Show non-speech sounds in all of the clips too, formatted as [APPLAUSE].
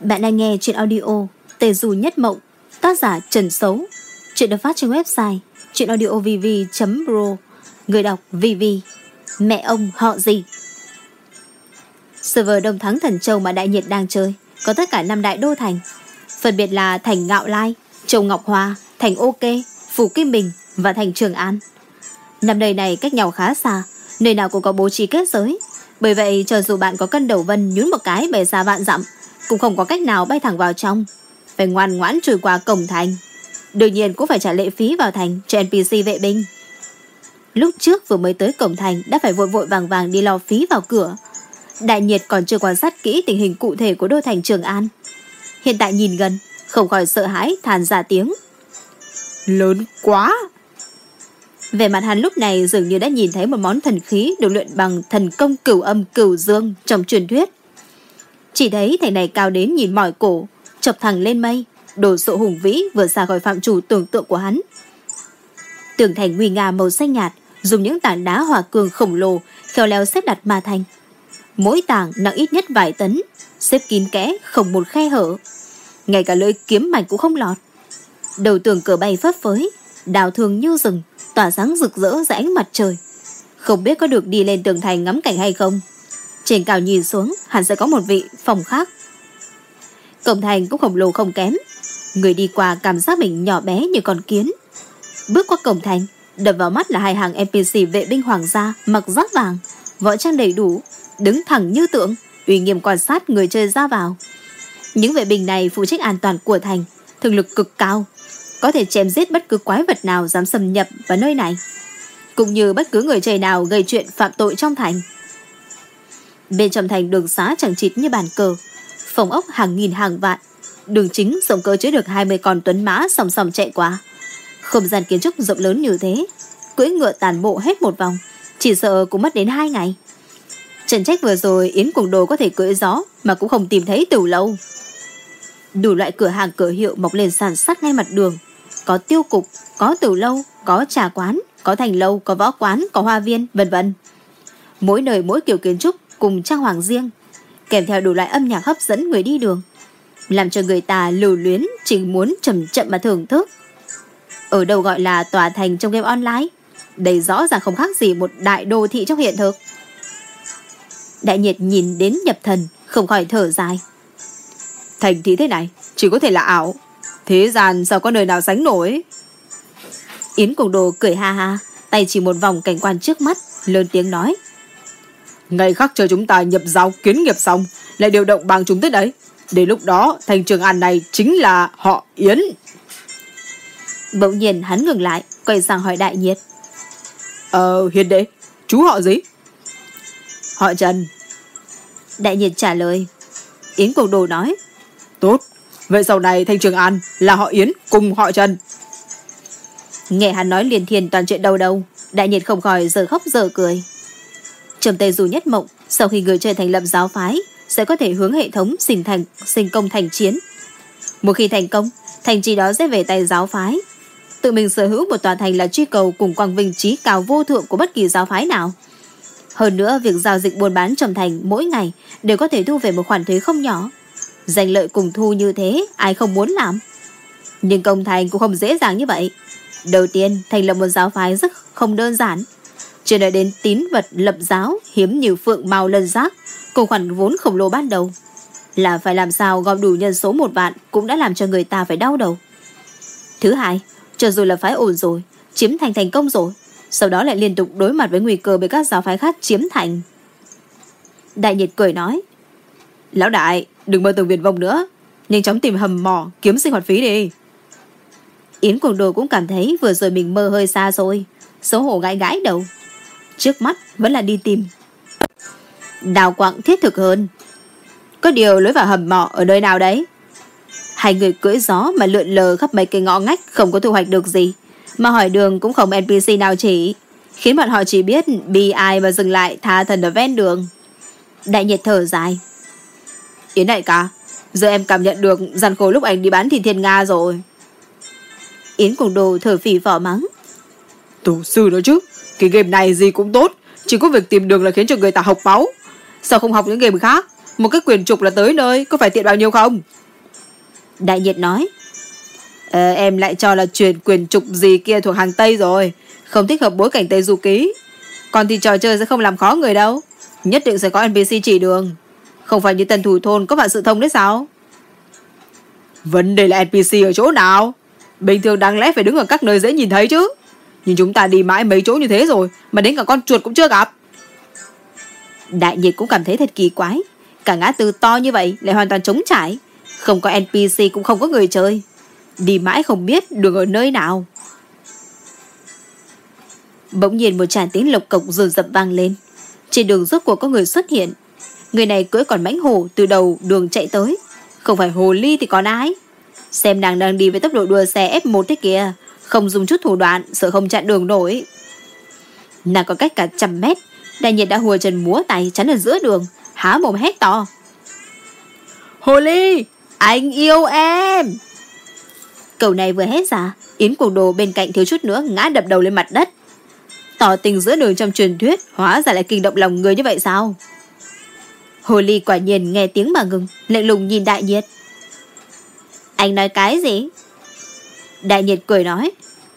Bạn đang nghe chuyện audio Tề Dù Nhất Mộng, Tác giả Trần Sấu Chuyện được phát trên website chuyenaudiovv.pro Người đọc VV Mẹ ông họ gì? Server Đông Thắng Thần Châu mà Đại Nhiệt đang chơi, Có tất cả năm đại đô thành. Phân biệt là thành Ngạo Lai, Châu Ngọc Hoa, Thành Ok Phủ Kim Bình Và thành Trường An. Năm nơi này cách nhau khá xa, Nơi nào cũng có bố trí kết giới. Bởi vậy, cho dù bạn có cân đầu vân nhún một cái bề xa vạn dặm cũng không có cách nào bay thẳng vào trong. Phải ngoan ngoãn trôi qua cổng thành. Đương nhiên cũng phải trả lệ phí vào thành Cho NPC vệ binh. Lúc trước vừa mới tới cổng thành Đã phải vội vội vàng vàng đi lo phí vào cửa. Đại nhiệt còn chưa quan sát kỹ Tình hình cụ thể của đô thành Trường An. Hiện tại nhìn gần Không khỏi sợ hãi than ra tiếng. Lớn quá! Về mặt hắn lúc này dường như đã nhìn thấy một món thần khí được luyện bằng thần công cửu âm cửu dương trong truyền thuyết. Chỉ thấy thầy này cao đến nhìn mỏi cổ, chọc thẳng lên mây, đồ sộ hùng vĩ vừa xa khỏi phạm chủ tưởng tượng của hắn. Tường thành nguy nga màu xanh nhạt, dùng những tảng đá hòa cường khổng lồ, khéo léo xếp đặt mà thành. Mỗi tảng nặng ít nhất vài tấn, xếp kín kẽ, không một khe hở. Ngay cả lưỡi kiếm mảnh cũng không lọt. Đầu tường cửa bay phấp phới, đào thường như rừng, tỏa sáng rực rỡ dưới ánh mặt trời. Không biết có được đi lên tường thành ngắm cảnh hay không. Trên cao nhìn xuống, hẳn sẽ có một vị phòng khác. Cổng thành cũng khổng lồ không kém. Người đi qua cảm giác mình nhỏ bé như con kiến. Bước qua cổng thành, đập vào mắt là hai hàng NPC vệ binh hoàng gia mặc giáp vàng, võ trang đầy đủ, đứng thẳng như tượng, uy nghiêm quan sát người chơi ra vào. Những vệ binh này phụ trách an toàn của thành, thực lực cực cao, có thể chém giết bất cứ quái vật nào dám xâm nhập vào nơi này, cũng như bất cứ người chơi nào gây chuyện phạm tội trong thành. Bên trong thành đường xá chẳng chịt như bàn cờ, phòng ốc hàng nghìn hàng vạn, đường chính rộng cỡ chứa được 20 con tuấn mã sòng sòng chạy qua. Không gian kiến trúc rộng lớn như thế, cưỡi ngựa tàn bộ hết một vòng, chỉ sợ cũng mất đến hai ngày. Trần trách vừa rồi Yến Cuồng Đồ có thể cưỡi gió mà cũng không tìm thấy từ lâu. Đủ loại cửa hàng cửa hiệu mọc lên sàn sát ngay mặt đường, có tiêu cục, có từ lâu, có trà quán, có thành lâu, có võ quán, có hoa viên, vân vân. Mỗi nơi mỗi kiểu kiến trúc cùng trang hoàng riêng, kèm theo đủ loại âm nhạc hấp dẫn người đi đường, làm cho người ta lưu luyến chỉ muốn chậm chậm mà thưởng thức. Ở đâu gọi là tòa thành trong game online, đây rõ ràng không khác gì một đại đô thị trong hiện thực. Đại nhiệt nhìn đến nhập thần, không khỏi thở dài. Thành thị thế này, chỉ có thể là ảo. Thế gian sao có nơi nào sánh nổi Yến Cùng Đồ cười ha ha Tay chỉ một vòng cảnh quan trước mắt Lớn tiếng nói Ngày khắc chờ chúng ta nhập giáo kiến nghiệp xong Lại điều động bằng chúng tới đấy Đến lúc đó thành trường an này chính là họ Yến. Bỗng nhiên hắn ngừng lại Quay sang hỏi đại nhiệt. Ờ hiền đệ Chú họ gì? Họ Trần. Đại nhiệt trả lời. Yến Cùng Đồ nói. Tốt Vậy sau này Thanh Trường An là họ Yến cùng họ Trần. Nghe hắn nói liền thiền toàn chuyện đầu đầu, đại nhiệt không khỏi giờ khóc giờ cười. Trầm tề dù nhất mộng, sau khi người chơi thành lập giáo phái, sẽ có thể hướng hệ thống sinh thành sinh công thành chiến. Một khi thành công, thành trì đó sẽ về tay giáo phái. Tự mình sở hữu một tòa thành là truy cầu cùng quang vinh trí cao vô thượng của bất kỳ giáo phái nào. Hơn nữa, việc giao dịch buôn bán trầm thành mỗi ngày đều có thể thu về một khoản thuế không nhỏ. Giành lợi cùng thu như thế, ai không muốn làm. Nhưng công thành cũng không dễ dàng như vậy. Đầu tiên, thành lập một giáo phái rất không đơn giản. Chưa nói đến tín vật lập giáo hiếm như phượng màu lân giác, cùng khoản vốn khổng lồ ban đầu. Là phải làm sao gom đủ nhân số một vạn cũng đã làm cho người ta phải đau đầu. Thứ hai, cho dù là phái ổn rồi, chiếm thành thành công rồi, sau đó lại liên tục đối mặt với nguy cơ bị các giáo phái khác chiếm thành. Đại nhiệt cười nói, Lão đại, đừng mơ tưởng viền vông nữa. Nhanh chóng tìm hầm mỏ, kiếm sinh hoạt phí đi. Yến Cuồng Đồ cũng cảm thấy vừa rồi mình mơ hơi xa rồi. Xấu hổ gãi gãi đầu. Trước mắt vẫn là đi tìm. Đào quặng thiết thực hơn. Có điều lối vào hầm mỏ ở nơi nào đấy? Hai người cưỡi gió mà lượn lờ khắp mấy cây ngõ ngách không có thu hoạch được gì. Mà hỏi đường cũng không NPC nào chỉ. Khiến bọn họ chỉ biết bi ai mà dừng lại tha thần ở ven đường. Đại nhiệt thở dài. Yến đại ca, giờ em cảm nhận được gian khổ lúc anh đi bán thịt thiên Nga rồi. Yến cùng đồ thở phì phỏ mắng. Tổ sư đó chứ, cái game này gì cũng tốt, chỉ có việc tìm đường là khiến cho người ta học máu. Sao không học những game khác? Một cái quyền trục là tới nơi, có phải tiện bao nhiêu không? Đại nhiệt nói. Ờ, em lại cho là truyền quyền trục gì kia thuộc hàng Tây rồi. Không thích hợp bối cảnh Tây du ký. Còn thì trò chơi sẽ không làm khó người đâu. Nhất định sẽ có NPC chỉ đường. Không phải như tần thủ thôn có vạn sự thông đấy sao? Vấn đề là NPC ở chỗ nào? Bình thường đáng lẽ phải đứng ở các nơi dễ nhìn thấy chứ. Nhưng chúng ta đi mãi mấy chỗ như thế rồi, mà đến cả con chuột cũng chưa gặp. Đại nhiệt cũng cảm thấy thật kỳ quái. Cả ngã tư to như vậy lại hoàn toàn trống trải. Không có NPC cũng không có người chơi. Đi mãi không biết đường ở nơi nào. Bỗng nhiên một tràng tiếng lộc cộc rồn rập vang lên. Trên đường rốt cuộc có người xuất hiện. Người này cưỡi còn mãnh hổ từ đầu đường chạy tới. Không phải hồ ly thì còn ai. Xem nàng đang đi với tốc độ đua xe F1 thế kìa. Không dùng chút thủ đoạn, sợ không chặn đường nổi. Nàng có cách cả trăm mét. Đại nhiệt đã hùa chân múa tay chắn ở giữa đường. Há mồm hét to. Hồ ly, anh yêu em. Câu này vừa hét ra, Yến Cuồng Đồ bên cạnh thiếu chút nữa ngã đập đầu lên mặt đất. Tỏ tình giữa đường trong truyền thuyết hóa ra lại kinh động lòng người như vậy sao? Hồ ly quả nhiên nghe tiếng mà ngừng, lạnh lùng nhìn đại nhiệt. Anh nói cái gì? Đại nhiệt cười nói.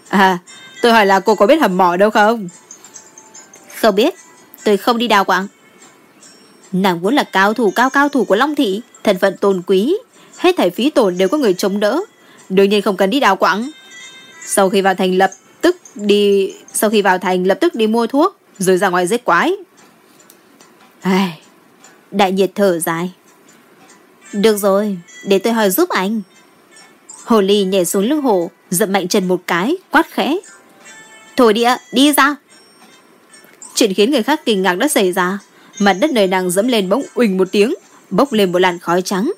À, tôi hỏi là cô có biết hầm mỏ đâu không? Không biết, tôi không đi đào quảng. Nàng vốn là cao thủ cao cao thủ của Long Thị, thân phận tôn quý, hết thảy phí tổn đều có người chống đỡ, đương nhiên không cần đi đào quảng. Sau khi vào thành lập tức đi, sau khi vào thành lập tức đi mua thuốc, rồi ra ngoài giết quái. Ai, đại nhiệt thở dài. Được rồi, để tôi hỏi giúp anh. Hồ ly nhảy xuống lưng hổ, dậm mạnh chân một cái, quát khẽ. Thổ địa, đi ra. Chuyện khiến người khác kinh ngạc đã xảy ra. Mặt đất nơi nàng dẫm lên bỗng uỳnh một tiếng, bốc lên một làn khói trắng.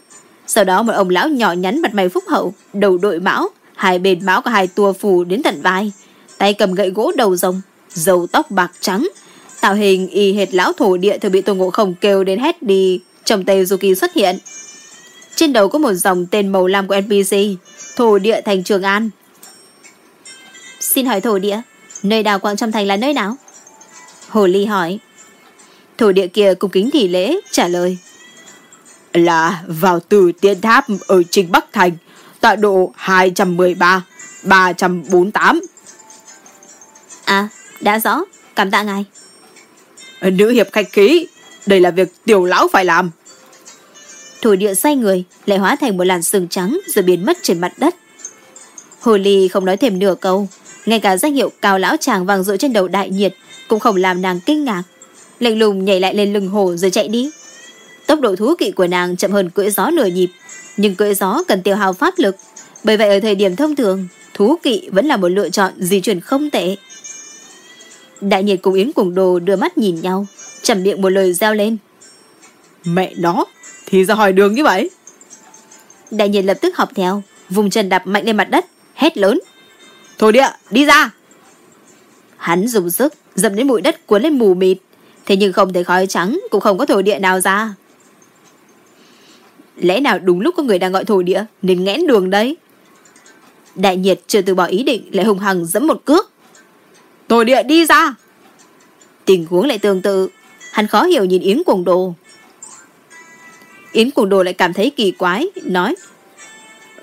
Sau đó một ông lão nhỏ nhắn mặt mày phúc hậu, đầu đội mão, hai bên mão có hai tua phù đến tận vai, tay cầm gậy gỗ đầu rồng, dầu tóc bạc trắng, tạo hình y hệt lão thổ địa thường bị Tô Ngộ Không kêu đến hét đi trong tay Yuki xuất hiện. Trên đầu có một dòng tên màu lam của NPC, thổ địa thành Trường An. Xin hỏi thổ địa, nơi đào quạng trong thành là nơi nào? Hồ Ly hỏi. Thổ địa kia cung kính thị lễ, trả lời. Là vào từ tiên tháp ở trình Bắc Thành, tọa độ 213, 348. À, đã rõ, cảm tạ ngài. Nữ hiệp khách khí, đây là việc tiểu lão phải làm. Thổ địa xoay người, lại hóa thành một làn sương trắng rồi biến mất trên mặt đất. Hồ Ly không nói thêm nửa câu, ngay cả danh hiệu cao lão chàng vàng rội trên đầu đại nhiệt cũng không làm nàng kinh ngạc. Lệnh lùng nhảy lại lên lưng hồ rồi chạy đi. Tốc độ thú kỵ của nàng chậm hơn cưỡi gió nửa nhịp, nhưng cưỡi gió cần tiêu hao pháp lực. Bởi vậy ở thời điểm thông thường, thú kỵ vẫn là một lựa chọn di chuyển không tệ. Đại nhiệt cùng Yến cùng đồ đưa mắt nhìn nhau, chầm miệng một lời reo lên. Mẹ nó, thì ra hỏi đường như vậy. Đại nhiệt lập tức học theo, vùng chân đạp mạnh lên mặt đất, hét lớn. Thổ địa, đi ra! Hắn dùng sức, dầm đến bụi đất cuốn lên mù mịt. Thế nhưng không thấy khói trắng, cũng không có thổ địa nào ra. Lẽ nào đúng lúc có người đang gọi thổ địa, nên nghẽn đường đấy? Đại nhiệt chưa từ bỏ ý định, lại hùng hằng dẫm một cước. Thổ địa đi ra! Tình huống lại tương tự, hắn khó hiểu nhìn Yến Cuồng Đồ. Yến Cuồng Đồ lại cảm thấy kỳ quái, nói.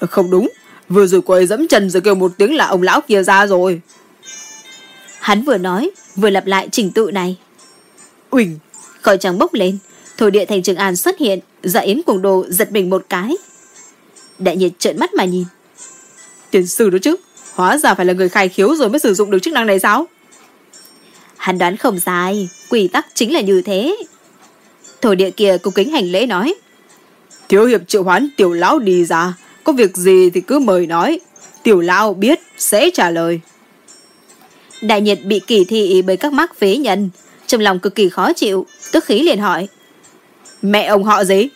Không đúng, vừa rồi cô ấy dẫm chân rồi kêu một tiếng là ông lão kia ra rồi. Hắn vừa nói, vừa lặp lại trình tự này. Uỳnh, khói trắng bốc lên, thổ địa thành Trường An xuất hiện, dạ Yến Cuồng Đồ giật mình một cái. Đại nhiệt trợn mắt mà nhìn. Tiền sư đó chứ, hóa ra phải là người khai khiếu rồi mới sử dụng được chức năng này sao? Hắn đoán không sai, quy tắc chính là như thế. Thổ địa kia cung kính hành lễ nói. Thiếu hiệp triệu hoán tiểu lão đi ra, có việc gì thì cứ mời nói. Tiểu lão biết, sẽ trả lời. Đại nhiệt bị kỳ thị bởi các mắc phế nhân, trong lòng cực kỳ khó chịu, tức khí liền hỏi. Mẹ ông họ gì?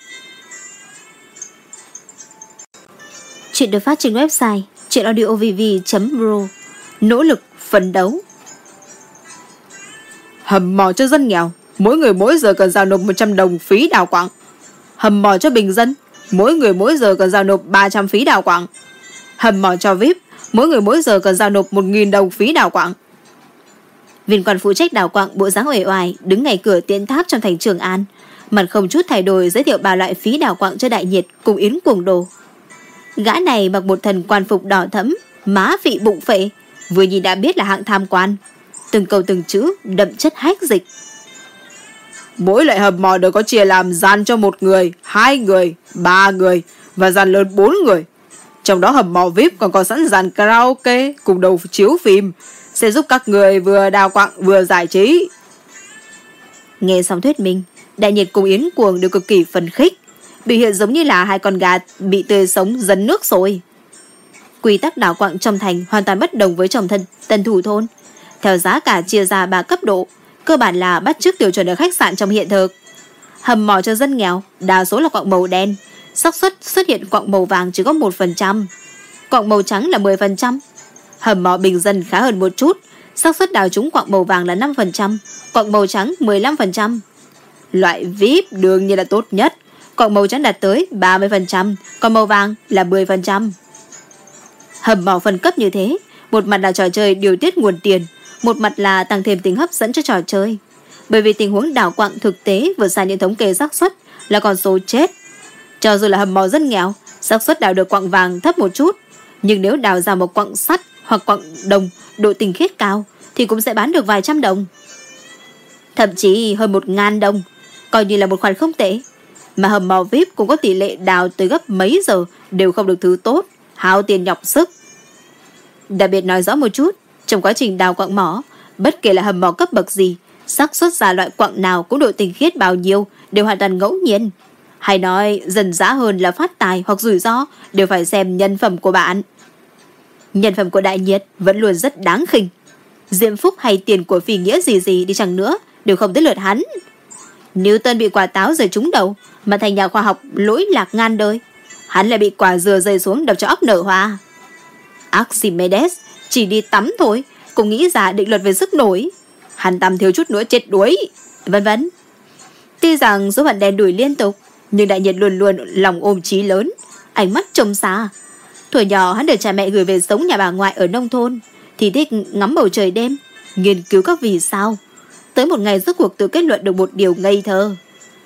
Chuyện được phát trên website chuyenaudiovv.pro Nỗ lực phấn đấu Hầm mỏ cho dân nghèo Mỗi người mỗi giờ cần giao nộp 100 đồng phí đào quảng Hầm mỏ cho bình dân Mỗi người mỗi giờ cần giao nộp 300 phí đào quảng Hầm mỏ cho VIP Mỗi người mỗi giờ cần giao nộp 1.000 đồng phí đào quảng Viên quan phụ trách đào quạng bộ dáng uể oải đứng ngay cửa tiến tháp trong thành Trường An Mặt không chút thay đổi giới thiệu ba loại phí đào quạng cho đại nhiệt cùng yến cuồng đồ. Gã này mặc một thần quan phục đỏ thẫm, má vị bụng phệ, vừa nhìn đã biết là hạng tham quan. Từng câu từng chữ đậm chất hách dịch. Mỗi loại hầm mỏ đều có chia làm gian cho một người, hai người, ba người và gian lớn bốn người. Trong đó hầm mỏ VIP còn có sẵn dàn karaoke cùng đầu chiếu phim sẽ giúp các người vừa đào quặng vừa giải trí. Nghe xong thuyết minh, đại nhiệt cùng Yến Cuồng đều cực kỳ phấn khích. Biểu hiện giống như là hai con gà bị tươi sống dấn nước rồi. Quy tắc đào quặng trong thành hoàn toàn bất đồng với trong thân tân thủ thôn. Theo giá cả chia ra ba cấp độ, cơ bản là bắt chước tiêu chuẩn ở khách sạn trong hiện thực. Hầm mỏ cho dân nghèo, đa số là quạng màu đen, xác suất xuất hiện quạng màu vàng chỉ có 1%. Quạng màu trắng là 10%. Hầm mỏ bình dân khá hơn một chút, xác suất đào trúng quạng màu vàng là 5%, quạng màu trắng 15%. Loại VIP đương nhiên là tốt nhất, quạng màu trắng đạt tới 30%, còn màu vàng là 10%. Hầm mỏ phân cấp như thế, một mặt là trò chơi điều tiết nguồn tiền, một mặt là tăng thêm tính hấp dẫn cho trò chơi. Bởi vì tình huống đảo quạng thực tế vượt xa những thống kê xác suất là con số chết. Cho dù là hầm mỏ rất nghèo, xác suất đào được quặng vàng thấp một chút, nhưng nếu đào ra một quặng sắt hoặc quặng đồng độ tinh khiết cao thì cũng sẽ bán được vài trăm đồng. Thậm chí hơn một ngàn đồng, coi như là một khoản không tệ. Mà hầm mỏ VIP cũng có tỷ lệ đào tới gấp mấy giờ đều không được thứ tốt, hao tiền nhọc sức. Đặc biệt nói rõ một chút, trong quá trình đào quặng mỏ, bất kể là hầm mỏ cấp bậc gì, xác suất ra loại quặng nào cũng độ tinh khiết bao nhiêu đều hoàn toàn ngẫu nhiên. Hay nói dần dã hơn là phát tài hoặc rủi ro đều phải xem nhân phẩm của bạn. Nhân phẩm của đại nhiệt vẫn luôn rất đáng khinh. Diệm phúc hay tiền của phi nghĩa gì gì đi chẳng nữa đều không tới lượt hắn. Newton bị quả táo rơi trúng đầu mà thành nhà khoa học lỗi lạc ngan đời. Hắn lại bị quả dừa rơi xuống đập cho óc nở hoa. Archimedes chỉ đi tắm thôi, cũng nghĩ ra định luật về sức nổi. Hắn tắm thiếu chút nữa chết đuối, vân vân. Tuy rằng số phận đen đuổi liên tục, nhưng đại nhiệt luôn luôn lòng ôm trí lớn, ánh mắt trông xa. Tuổi nhỏ hắn được cha mẹ gửi về sống nhà bà ngoại ở nông thôn, thì thích ngắm bầu trời đêm, nghiên cứu các vì sao. Tới một ngày rốt cuộc tự kết luận được một điều ngây thơ.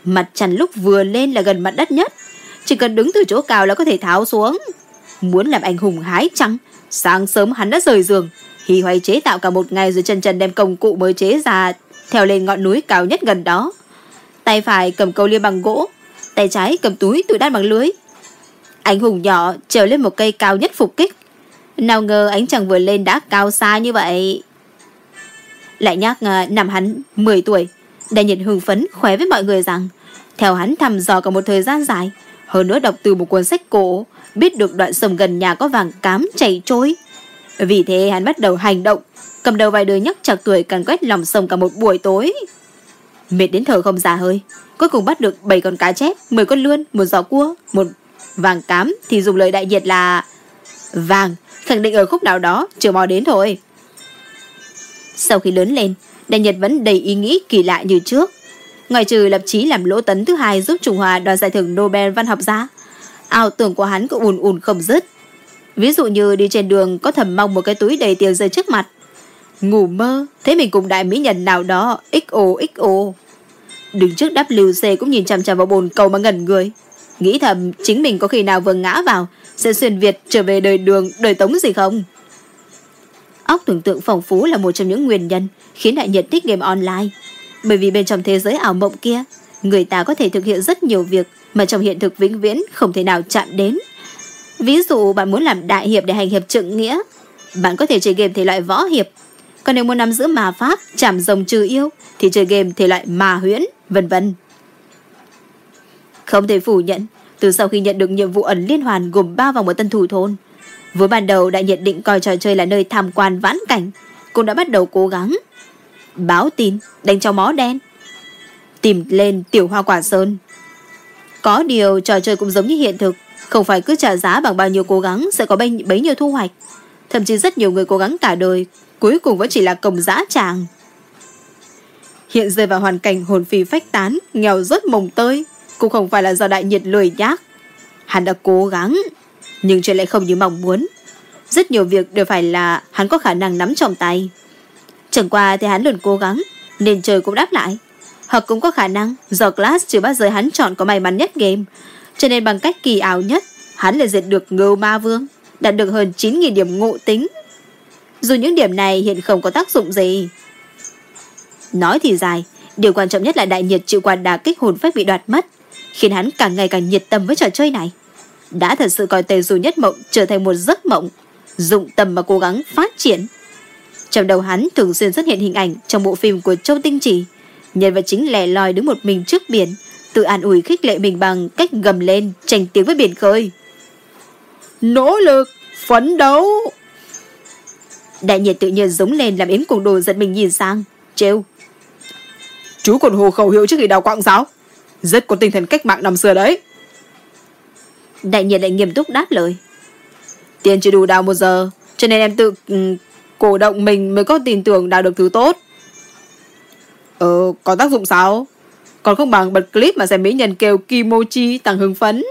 Mặt trăng lúc vừa lên là gần mặt đất nhất, chỉ cần đứng từ chỗ cao là có thể tháo xuống. Muốn làm anh hùng hái trăng, sáng sớm hắn đã rời giường, hì hoay chế tạo cả một ngày rồi chân chân đem công cụ mới chế ra theo lên ngọn núi cao nhất gần đó. Tay phải cầm câu liêm bằng gỗ, tay trái cầm túi tụi đan bằng lưới. Anh hùng nhỏ trèo lên một cây cao nhất phục kích. Nào ngờ ánh chàng vừa lên đã cao xa như vậy. Lại nhắc à, năm hắn 10 tuổi, đại nhiệt hưng phấn khỏe với mọi người rằng theo hắn thăm dò cả một thời gian dài, hơn nữa đọc từ một cuốn sách cổ, biết được đoạn sông gần nhà có vàng cám chảy trôi. Vì thế hắn bắt đầu hành động, cầm đầu vài đứa nhóc chạc tuổi càn quét lòng sông cả một buổi tối. Mệt đến thở không ra hơi, cuối cùng bắt được 7 con cá chép, 10 con lươn, một giò cua, một vàng cám thì dùng lời đại nhiệt là vàng, khẳng định ở khúc nào đó chưa mò đến thôi. Sau khi lớn lên, đại nhiệt vẫn đầy ý nghĩ kỳ lạ như trước. Ngoài trừ lập chí làm lỗ tấn thứ hai giúp Trung Hoa đoạt giải thưởng Nobel văn học ra, ảo tưởng của hắn cứ ùn ùn không dứt. Ví dụ như đi trên đường có thầm mong một cái túi đầy tiền rơi trước mặt. Ngủ mơ, thấy mình cùng đại mỹ nhân nào đó XO XO. Đứng trước WC cũng nhìn chằm chằm vào bồn cầu mà ngẩn người. Nghĩ thầm chính mình có khi nào vừa ngã vào sẽ xuyên Việt trở về đời đường, đời tống gì không? Óc tưởng tượng phong phú là một trong những nguyên nhân khiến đại nhiệt thích game online. Bởi vì bên trong thế giới ảo mộng kia, người ta có thể thực hiện rất nhiều việc mà trong hiện thực vĩnh viễn không thể nào chạm đến. Ví dụ bạn muốn làm đại hiệp để hành hiệp trượng nghĩa, bạn có thể chơi game thể loại võ hiệp. Còn nếu muốn nắm giữ mà pháp, chạm rồng trừ yêu, thì chơi game thể loại mà huyễn, vân vân. Không thể phủ nhận, từ sau khi nhận được nhiệm vụ ẩn liên hoàn gồm 3 vòng ở Tân Thủ Thôn, với ban đầu đã nhận định coi trò chơi là nơi tham quan vãn cảnh, cũng đã bắt đầu cố gắng. Báo tin, đánh cho mó đen, tìm lên tiểu hoa quả sơn. Có điều trò chơi cũng giống như hiện thực, không phải cứ trả giá bằng bao nhiêu cố gắng sẽ có bấy, bấy nhiêu thu hoạch. Thậm chí rất nhiều người cố gắng cả đời, cuối cùng vẫn chỉ là cổng dã tràng. Hiện rơi vào hoàn cảnh hồn phi phách tán, nghèo rớt mồng tơi, cũng không phải là do đại nhiệt lười nhác. Hắn đã cố gắng, nhưng chuyện lại không như mong muốn. Rất nhiều việc đều phải là hắn có khả năng nắm trong tay. Chẳng qua thì hắn luôn cố gắng, nên trời cũng đáp lại. Hoặc cũng có khả năng do Glass chưa bao giờ hắn chọn có may mắn nhất game. Cho nên bằng cách kỳ ảo nhất, hắn lại diệt được ngưu ma vương, đạt được hơn 9.000 điểm ngộ tính. Dù những điểm này hiện không có tác dụng gì. Nói thì dài, điều quan trọng nhất là đại nhiệt chịu quả đà kích hồn phách bị đoạt mất, khiến hắn càng ngày càng nhiệt tâm với trò chơi này. Đã thật sự coi tề dù nhất mộng trở thành một giấc mộng, dụng tâm mà cố gắng phát triển. Trong đầu hắn thường xuyên xuất hiện hình ảnh trong bộ phim của Châu Tinh Chỉ. Nhân vật chính lẻ loi đứng một mình trước biển, tự an ủi khích lệ mình bằng cách gầm lên, tranh tiếng với biển khơi. Nỗ lực, phấn đấu. Đại nhiệt tự nhiên giống lên làm Yến cùng đồ giật mình nhìn sang, trêu. Chú còn hồ khẩu hiệu trước khi đào quạng sao? Rất có tinh thần cách mạng năm xưa đấy. Đại nhiệt lại nghiêm túc đáp lời. Tiền chỉ đủ đào một giờ, cho nên em tự um, cổ động mình mới có tin tưởng đào được thứ tốt. Ờ, có tác dụng sao? Còn không bằng bật clip mà xem mỹ nhân kêu Kimochi tăng hưng phấn.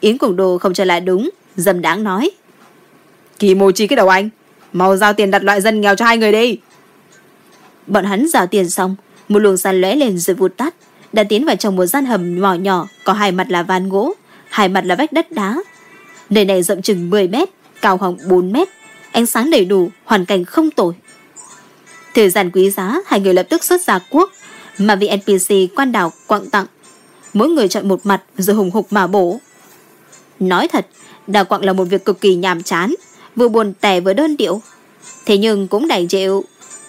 Yến cùng đồ không trả lại đúng, dầm đáng nói. Kimochi cái đầu anh, mau giao tiền đặt loại dân nghèo cho hai người đi. Bọn hắn giao tiền xong, một luồng sàn lóe lên rồi vụt tắt, đã tiến vào trong một gian hầm nhỏ nhỏ, có hai mặt là van gỗ, hai mặt là vách đất đá. Nơi này rộng chừng 10 mét, cao khoảng 4 mét, ánh sáng đầy đủ, hoàn cảnh không tồi. Thời gian quý giá, hai người lập tức xuất ra quốc, mà vị NPC quan đảo quặng tặng. Mỗi người chọn một mặt rồi hùng hục mà bổ. Nói thật, đào quặng là một việc cực kỳ nhàm chán, vừa buồn tẻ vừa đơn điệu. Thế nhưng cũng đành chịu,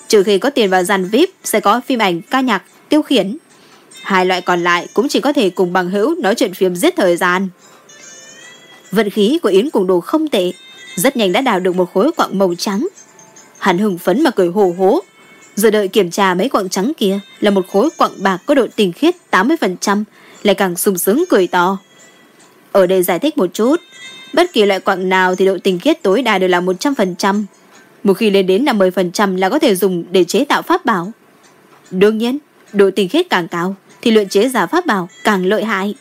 trừ khi có tiền vào dàn VIP sẽ có phim ảnh ca nhạc tiêu khiển. Hai loại còn lại cũng chỉ có thể cùng bằng hữu nói chuyện phim giết thời gian. Vận khí của Yến cùng đồ không tệ, rất nhanh đã đào được một khối quặng màu trắng. Hắn hưng phấn mà cười hổ hố, giờ đợi kiểm tra mấy quặng trắng kia là một khối quặng bạc có độ tinh khiết 80%, lại càng sung sướng cười to. Ở đây giải thích một chút, bất kỳ loại quặng nào thì độ tinh khiết tối đa đều là 100%. Một khi lên đến 50% là có thể dùng để chế tạo pháp bảo. Đương nhiên, độ tinh khiết càng cao thì luyện chế giả pháp bảo càng lợi hại.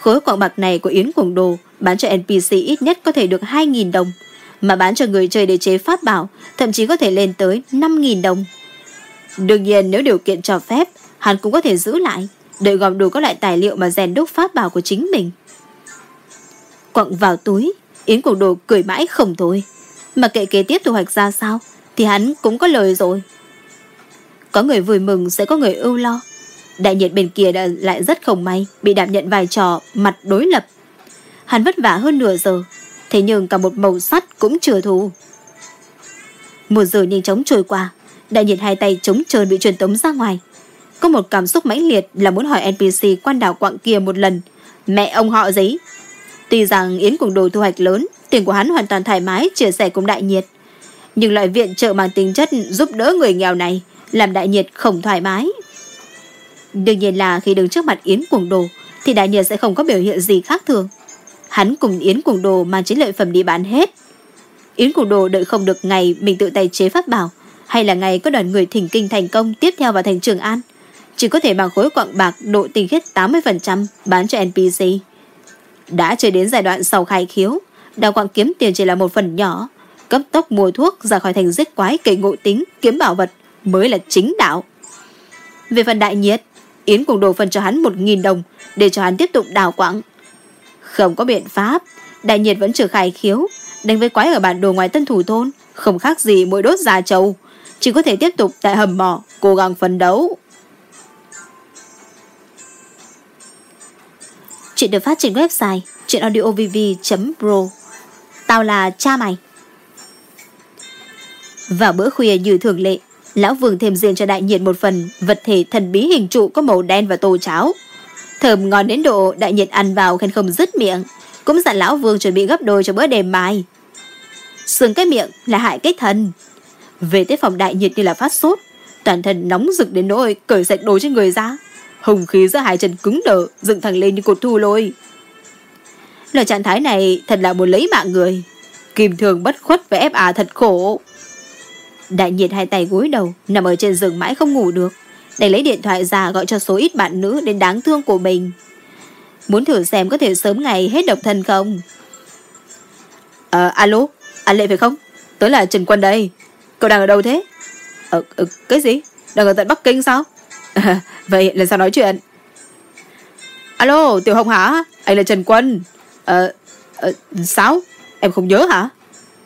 Khối quặng bạc này của Yến Quảng Đồ bán cho NPC ít nhất có thể được 2.000 đồng, mà bán cho người chơi để chế pháp bảo thậm chí có thể lên tới 5.000 đồng. Đương nhiên nếu điều kiện cho phép, hắn cũng có thể giữ lại, đợi gom đủ các loại tài liệu mà rèn đúc pháp bảo của chính mình. Quặng vào túi, Yến Quảng Đồ cười mãi không thôi. Mà kệ kế tiếp thu hoạch ra sao, thì hắn cũng có lời rồi. Có người vui mừng sẽ có người ưu lo. Đại nhiệt bên kia đã lại rất không may, bị đảm nhận vai trò mặt đối lập. Hắn vất vả hơn nửa giờ, thế nhưng cả một màu sắt cũng chưa thù Một giờ nhanh chóng trôi qua, đại nhiệt hai tay chống trơn bị truyền tống ra ngoài. Có một cảm xúc mãnh liệt là muốn hỏi NPC quan đảo quặng kia một lần. Mẹ ông họ giấy. Tuy rằng Yến cùng đồ thu hoạch lớn, tiền của hắn hoàn toàn thoải mái chia sẻ cùng đại nhiệt. Nhưng loại viện trợ mang tính chất giúp đỡ người nghèo này làm đại nhiệt không thoải mái. Đương nhiên là khi đứng trước mặt Yến Cuồng Đồ thì đại nhiệt sẽ không có biểu hiện gì khác thường. Hắn cùng Yến Cuồng Đồ mang chiến lợi phẩm đi bán hết. Yến Cuồng Đồ đợi không được ngày mình tự tay chế pháp bảo hay là ngày có đoàn người thỉnh kinh thành công tiếp theo vào thành Trường An. Chỉ có thể bằng khối quặng bạc độ tinh khiết 80% bán cho NPC. Đã chơi đến giai đoạn sau khai khiếu, đào quặng kiếm tiền chỉ là một phần nhỏ. Cấp tốc mua thuốc ra khỏi thành giết quái cây ngộ tính, kiếm bảo vật mới là chính đạo. Về phần đại nhiệt, Yến cùng đồ phần cho hắn một nghìn đồng để cho hắn tiếp tục đào quặng. Không có biện pháp, đại nhiệt vẫn chưa khai khiếu, đánh với quái ở bản đồ ngoài tân thủ thôn, không khác gì mỗi đốt già trâu, chỉ có thể tiếp tục tại hầm mỏ, cố gắng phấn đấu. Chuyện được phát trên website chuyenaudiovv.pro Tao là cha mày. Vào bữa khuya như thường lệ, Lão Vương thêm riêng cho đại nhiệt một phần vật thể thần bí hình trụ có màu đen và tô cháo. Thơm ngon đến độ đại nhiệt ăn vào khen không dứt miệng, cũng dặn Lão Vương chuẩn bị gấp đôi cho bữa đêm mai. Sương cái miệng là hại cái thân. Về tới phòng đại nhiệt như là phát sốt, toàn thân nóng rực đến nỗi cởi sạch đồ trên người ra. Hùng khí giữa hai chân cứng đờ, dựng thẳng lên như cột thu lôi. Loại trạng thái này thật là muốn lấy mạng người. Kim thường bất khuất và ép à thật khổ. Đại nhiệt hai tay gối đầu, nằm ở trên giường mãi không ngủ được. Đành lấy điện thoại ra gọi cho số ít bạn nữ đến đáng thương của mình. Muốn thử xem có thể sớm ngày hết độc thân không? Ờ, alo, anh Lệ phải không? Tớ là Trần Quân đây. Cậu đang ở đâu thế? Ờ, ờ cái gì? Đang ở tận Bắc Kinh sao à, [LAUGHS] Vậy là sao nói chuyện Alo Tiểu Hồng hả Anh là Trần Quân Ờ à, Sao Em không nhớ hả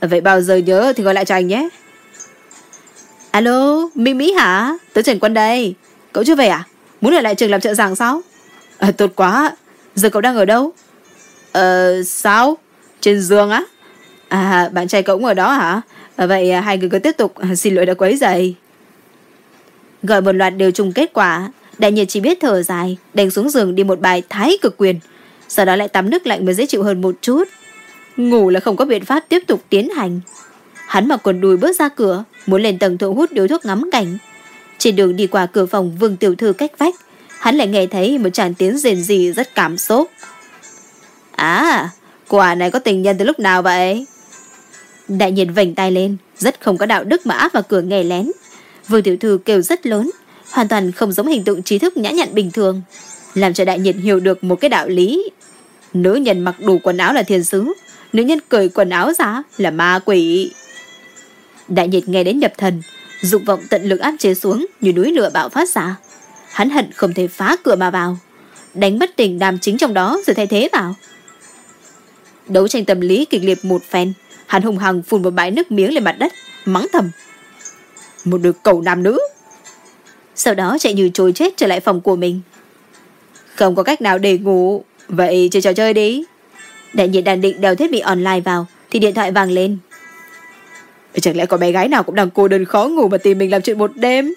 Vậy bao giờ nhớ thì gọi lại cho anh nhé Alo Mỹ Mỹ hả? Tớ Trần Quân đây. Cậu chưa về à? Muốn ở lại trường làm trợ giảng sao? À, Tốt quá. Giờ cậu đang ở đâu? Ờ sao? Trên giường á? À bạn trai cậu cũng ở đó hả? Ờ, à, Vậy hai người cứ tiếp tục à, Xin lỗi đã quấy dậy. Gọi một loạt đều trùng kết quả. Đại nhiệt chỉ biết thở dài đành xuống giường đi một bài thái cực quyền. Sau đó lại tắm nước lạnh mới dễ chịu hơn một chút. Ngủ là không có biện pháp tiếp tục tiến hành. Hắn mặc quần đùi bước ra cửa, Muốn lên tầng thượng hút điếu thuốc ngắm cảnh. Trên đường đi qua cửa phòng vương tiểu thư cách vách, Hắn lại nghe thấy một chàng tiếng rền rì rất cảm xúc À Quả này có tình nhân từ lúc nào vậy? Đại nhiệt vành tay lên, Rất không có đạo đức mà áp vào cửa nghe lén. Vương tiểu thư kêu rất lớn, Hoàn toàn không giống hình tượng trí thức nhã nhặn bình thường, Làm cho đại nhiệt hiểu được một cái đạo lý. Nữ nhân mặc đủ quần áo là thiên sứ, Nữ nhân cởi quần áo ra là ma quỷ. Đại nhiệt nghe đến nhập thần, Dục vọng tận lực áp chế xuống Như núi lửa bạo phát ra. Hắn hận không thể phá cửa mà vào, Đánh bất tỉnh đàm chính trong đó rồi thay thế vào. Đấu tranh tâm lý kịch liệt một phen, Hắn hùng hằng phun một bãi nước miếng lên mặt đất, Mắng thầm. Một đứa cầu nam nữ. Sau đó chạy như trôi chết trở lại phòng của mình. Không có cách nào để ngủ, Vậy chơi trò chơi đi. Đại nhiệt đàn định đeo thiết bị online vào, Thì điện thoại vàng lên. Chẳng lẽ có bé gái nào cũng đang cô đơn khó ngủ Mà tìm mình làm chuyện một đêm?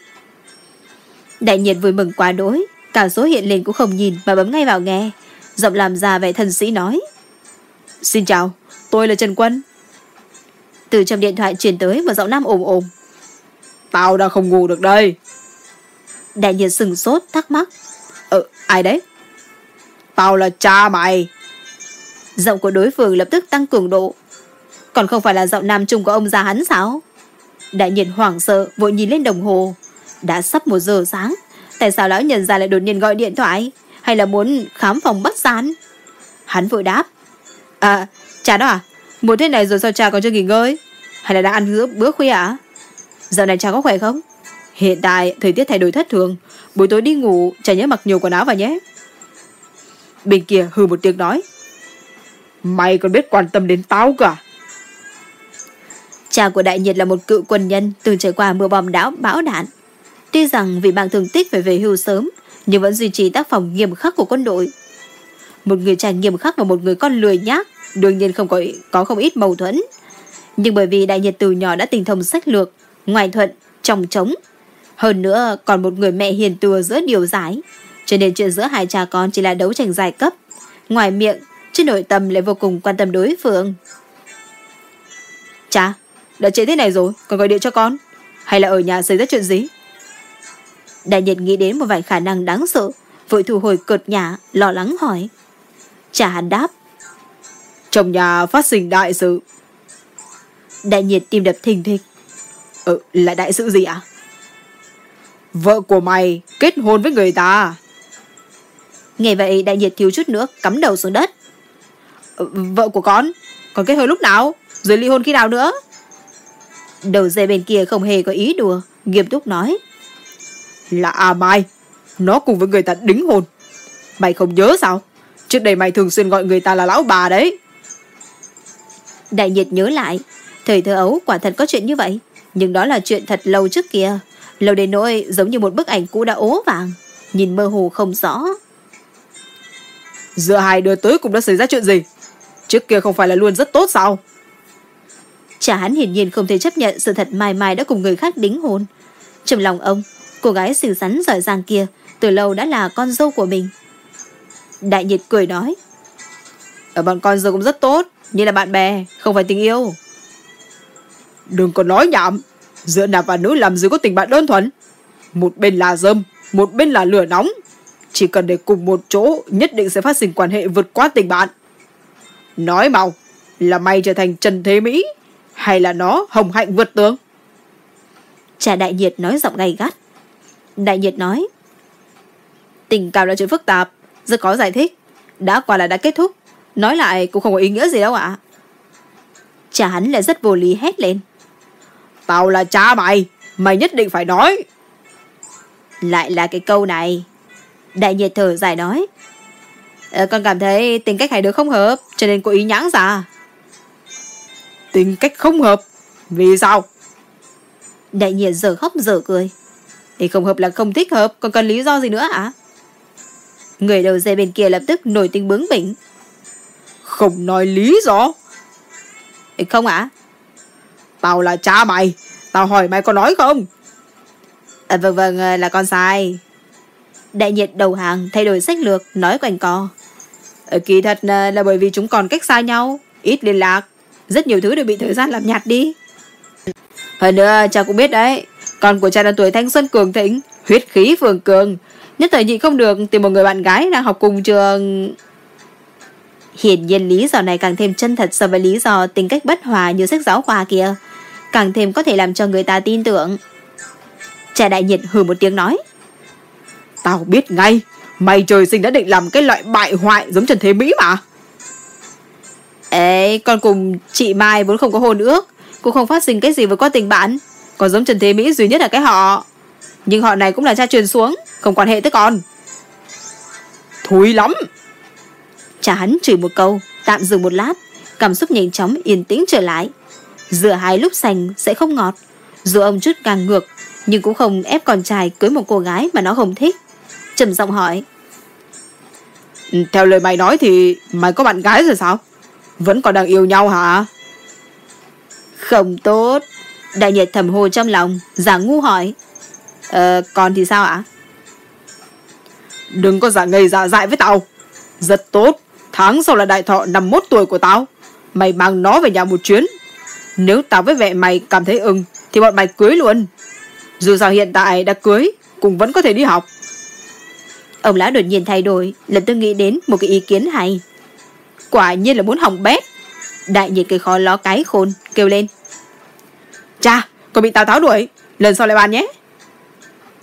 Đại nhiệt vui mừng quá đỗi Cả số hiện lên cũng không nhìn Mà bấm ngay vào nghe. Giọng làm ra vẻ thần sĩ nói, Xin chào, Tôi là Trần Quân. Từ trong điện thoại truyền tới một giọng nam ồm ồm, Tao đã không ngủ được đây. Đại nhiệt sừng sốt, thắc mắc Ờ ai đấy? Tao là cha mày. Giọng của đối phương lập tức tăng cường độ còn không phải là giọng nam trung của ông già hắn sao? Đại nhiên hoảng sợ Vội nhìn lên đồng hồ. Đã sắp một giờ sáng Tại sao lão nhân già lại đột nhiên gọi điện thoại? Hay là muốn khám phòng bắt gian Hắn vội đáp. À cha đó à Một thế này rồi sao cha còn chưa nghỉ ngơi? Hay là đã ăn bữa, bữa khuya à Giờ này cha có khỏe không? Hiện tại thời tiết thay đổi thất thường. Buổi tối đi ngủ cha nhớ mặc nhiều quần áo vào nhé. Bên kia hừ một tiếng nói. Mày còn biết quan tâm đến tao cả. Cha của Đại Nhiệt là một cựu quân nhân từng trải qua mưa bom đảo bão đạn. Tuy rằng vì bằng thương tích phải về hưu sớm, nhưng vẫn duy trì tác phòng nghiêm khắc của quân đội. Một người cha nghiêm khắc và một người con lười nhác, đương nhiên không có có không ít mâu thuẫn. Nhưng bởi vì Đại Nhiệt từ nhỏ đã tình thông sách lược, ngoài thuận, trong trống. Hơn nữa còn một người mẹ hiền tùa giữa điều giải, cho nên chuyện giữa hai cha con chỉ là đấu tranh giai cấp. Ngoài miệng, chứ nội tâm lại vô cùng quan tâm đối phương. Cha, đã chế thế này rồi, còn gọi điện cho con. Hay là ở nhà xảy ra chuyện gì? Đại nhiệt nghĩ đến một vài khả năng đáng sợ, vội thu hồi cợt nhà lo lắng hỏi. Chả hắn đáp. Trong nhà phát sinh đại sự. Đại nhiệt tim đập thình thịch. Ừ, là đại sự gì ạ? Vợ của mày kết hôn với người ta. Nghe vậy đại nhiệt thiếu chút nữa cắm đầu xuống đất. Ừ, vợ của con? Còn kết hôn lúc nào? Rồi ly hôn khi nào nữa? Đầu dây bên kia không hề có ý đùa, nghiêm túc nói. Là à Mai, nó cùng với người ta đính hôn. Mày không nhớ sao? Trước đây mày thường xuyên gọi người ta là lão bà đấy. Đại nhiệt nhớ lại, thời thơ ấu quả thật có chuyện như vậy. Nhưng đó là chuyện thật lâu trước kia. Lâu đến nỗi giống như một bức ảnh cũ đã ố vàng. Nhìn mơ hồ không rõ. Giữa hai đứa tới cũng đã xảy ra chuyện gì? Trước kia không phải là luôn rất tốt sao? Chả hắn hiển nhiên không thể chấp nhận sự thật Mai Mai đã cùng người khác đính hôn. Trong lòng ông, cô gái xinh xắn giỏi giang kia từ lâu đã là con dâu của mình. Đại nhiệt cười nói. Ở bọn con dâu cũng rất tốt, như là bạn bè, không phải tình yêu. Đừng có nói nhảm, giữa nam và nữ làm gì có tình bạn đơn thuần. Một bên là dâm, một bên là lửa nóng. Chỉ cần để cùng một chỗ, nhất định sẽ phát sinh quan hệ vượt qua tình bạn. Nói mau, là mày trở thành Trần Thế Mỹ, hay là nó hồng hạnh vượt tường? Cha đại nhiệt nói giọng gay gắt. Đại nhiệt nói. Tình cảm là chuyện phức tạp, rất khó giải thích. Đã qua là đã kết thúc, nói lại cũng không có ý nghĩa gì đâu ạ. Cha hắn lại rất vô lý hét lên. Tao là cha mày, mày nhất định phải nói. Lại là cái câu này. Đại nhiệt thở dài nói. Ờ, con cảm thấy tính cách hai đứa không hợp, cho nên cố ý nhãng ra. Tính cách không hợp? Vì sao? Đại nhiệt giờ khóc giờ cười. Thì không hợp là không thích hợp, còn cần lý do gì nữa ạ? Người đầu dây bên kia lập tức nổi tính bướng bỉnh. Không nói lý do. Không ạ? Tao là cha mày, tao hỏi mày có nói không? À, vâng vâng ờ, là con sai. Đại nhiệt đầu hàng thay đổi sách lược nói quanh co. Ở kỳ thật ờ, là bởi vì chúng còn cách xa nhau, ít liên lạc, rất nhiều thứ đều bị thời gian làm nhạt đi. Hơn nữa cha cũng biết đấy, con của cha đang tuổi thanh xuân cường thịnh, huyết khí phường cường, nhất thời nhịn không được tìm một người bạn gái đang học cùng trường. Hiển nhiên lý do này càng thêm chân thật so với lý do tính cách bất hòa như sách giáo khoa kia, càng thêm có thể làm cho người ta tin tưởng. Cha đại nhiệt hừ một tiếng nói. Tao biết ngay, mày trời sinh đã định làm cái loại bại hoại giống Trần Thế Mỹ mà. Ê, con cùng chị Mai vốn không có hôn ước, cũng không phát sinh cái gì với có tình bạn. Còn giống Trần Thế Mỹ duy nhất là cái họ. Nhưng họ này cũng là cha truyền xuống, không quan hệ tới con. Thúi lắm. Cha hắn chửi một câu, tạm dừng một lát, cảm xúc nhanh chóng yên tĩnh trở lại. Giữa hai lúc sành sẽ không ngọt, dù ông chút càng ngược, nhưng cũng không ép con trai cưới một cô gái mà nó không thích trầm giọng hỏi. Theo lời mày nói thì mày có bạn gái rồi sao? Vẫn còn đang yêu nhau hả? Không tốt. Đại nhiệt thầm hồ trong lòng, giả ngu hỏi. Ờ, còn thì sao ạ? Đừng có giả ngây giả dại với tao. Rất tốt. Tháng sau là đại thọ 51 tuổi của tao. Mày mang nó về nhà một chuyến. Nếu tao với mẹ mày cảm thấy ưng, thì bọn mày cưới luôn. Dù sao hiện tại đã cưới, cũng vẫn có thể đi học. Ông lão đột nhiên thay đổi, lập tức nghĩ đến một cái ý kiến hay. Quả nhiên là muốn hỏng bét. Đại nhiệt cười khó ló cái khôn, kêu lên. Cha, con bị Tào Tháo đuổi, lần sau lại bàn nhé.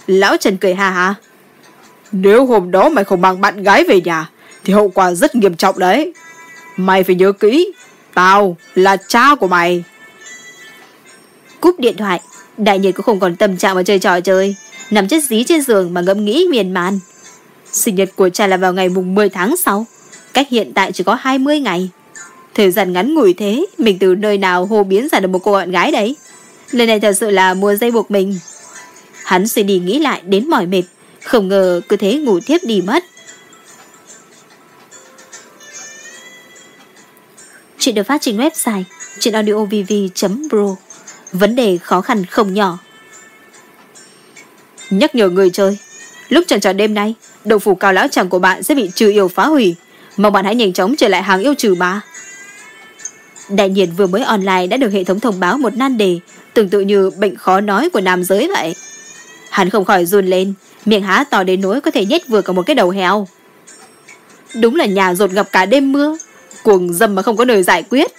Lão Trần cười hà hà. Nếu hôm đó mày không mang bạn gái về nhà, thì hậu quả rất nghiêm trọng đấy. Mày phải nhớ kỹ, tao là cha của mày. Cúp điện thoại, đại nhiệt cũng không còn tâm trạng mà chơi trò chơi, nằm chết dí trên giường mà ngẫm nghĩ miền man. Sinh nhật của cha là vào ngày mùng 10 tháng sau Cách hiện tại chỉ có 20 ngày. Thời gian ngắn ngủi thế, Mình từ nơi nào hô biến ra được một cô bạn gái đấy Lần này thật sự là mua dây buộc mình. Hắn suy đi nghĩ lại đến mỏi mệt, Không ngờ cứ thế ngủ thiếp đi mất. Chuyện được phát trên website Chuyện audiovv.pro Vấn đề khó khăn không nhỏ. Nhắc nhở người chơi, Lúc tròn tròn đêm nay, đồng phủ cao lão chàng của bạn sẽ bị trừ yêu phá hủy. Mong bạn hãy nhanh chóng trở lại hàng yêu trừ ba. Đại nhiệt vừa mới online đã được hệ thống thông báo một nan đề, tương tự như bệnh khó nói của nam giới vậy. Hắn không khỏi run lên, miệng há to đến nỗi có thể nhét vừa cả một cái đầu heo. Đúng là nhà rột ngập cả đêm mưa, cuồng dâm mà không có nơi giải quyết.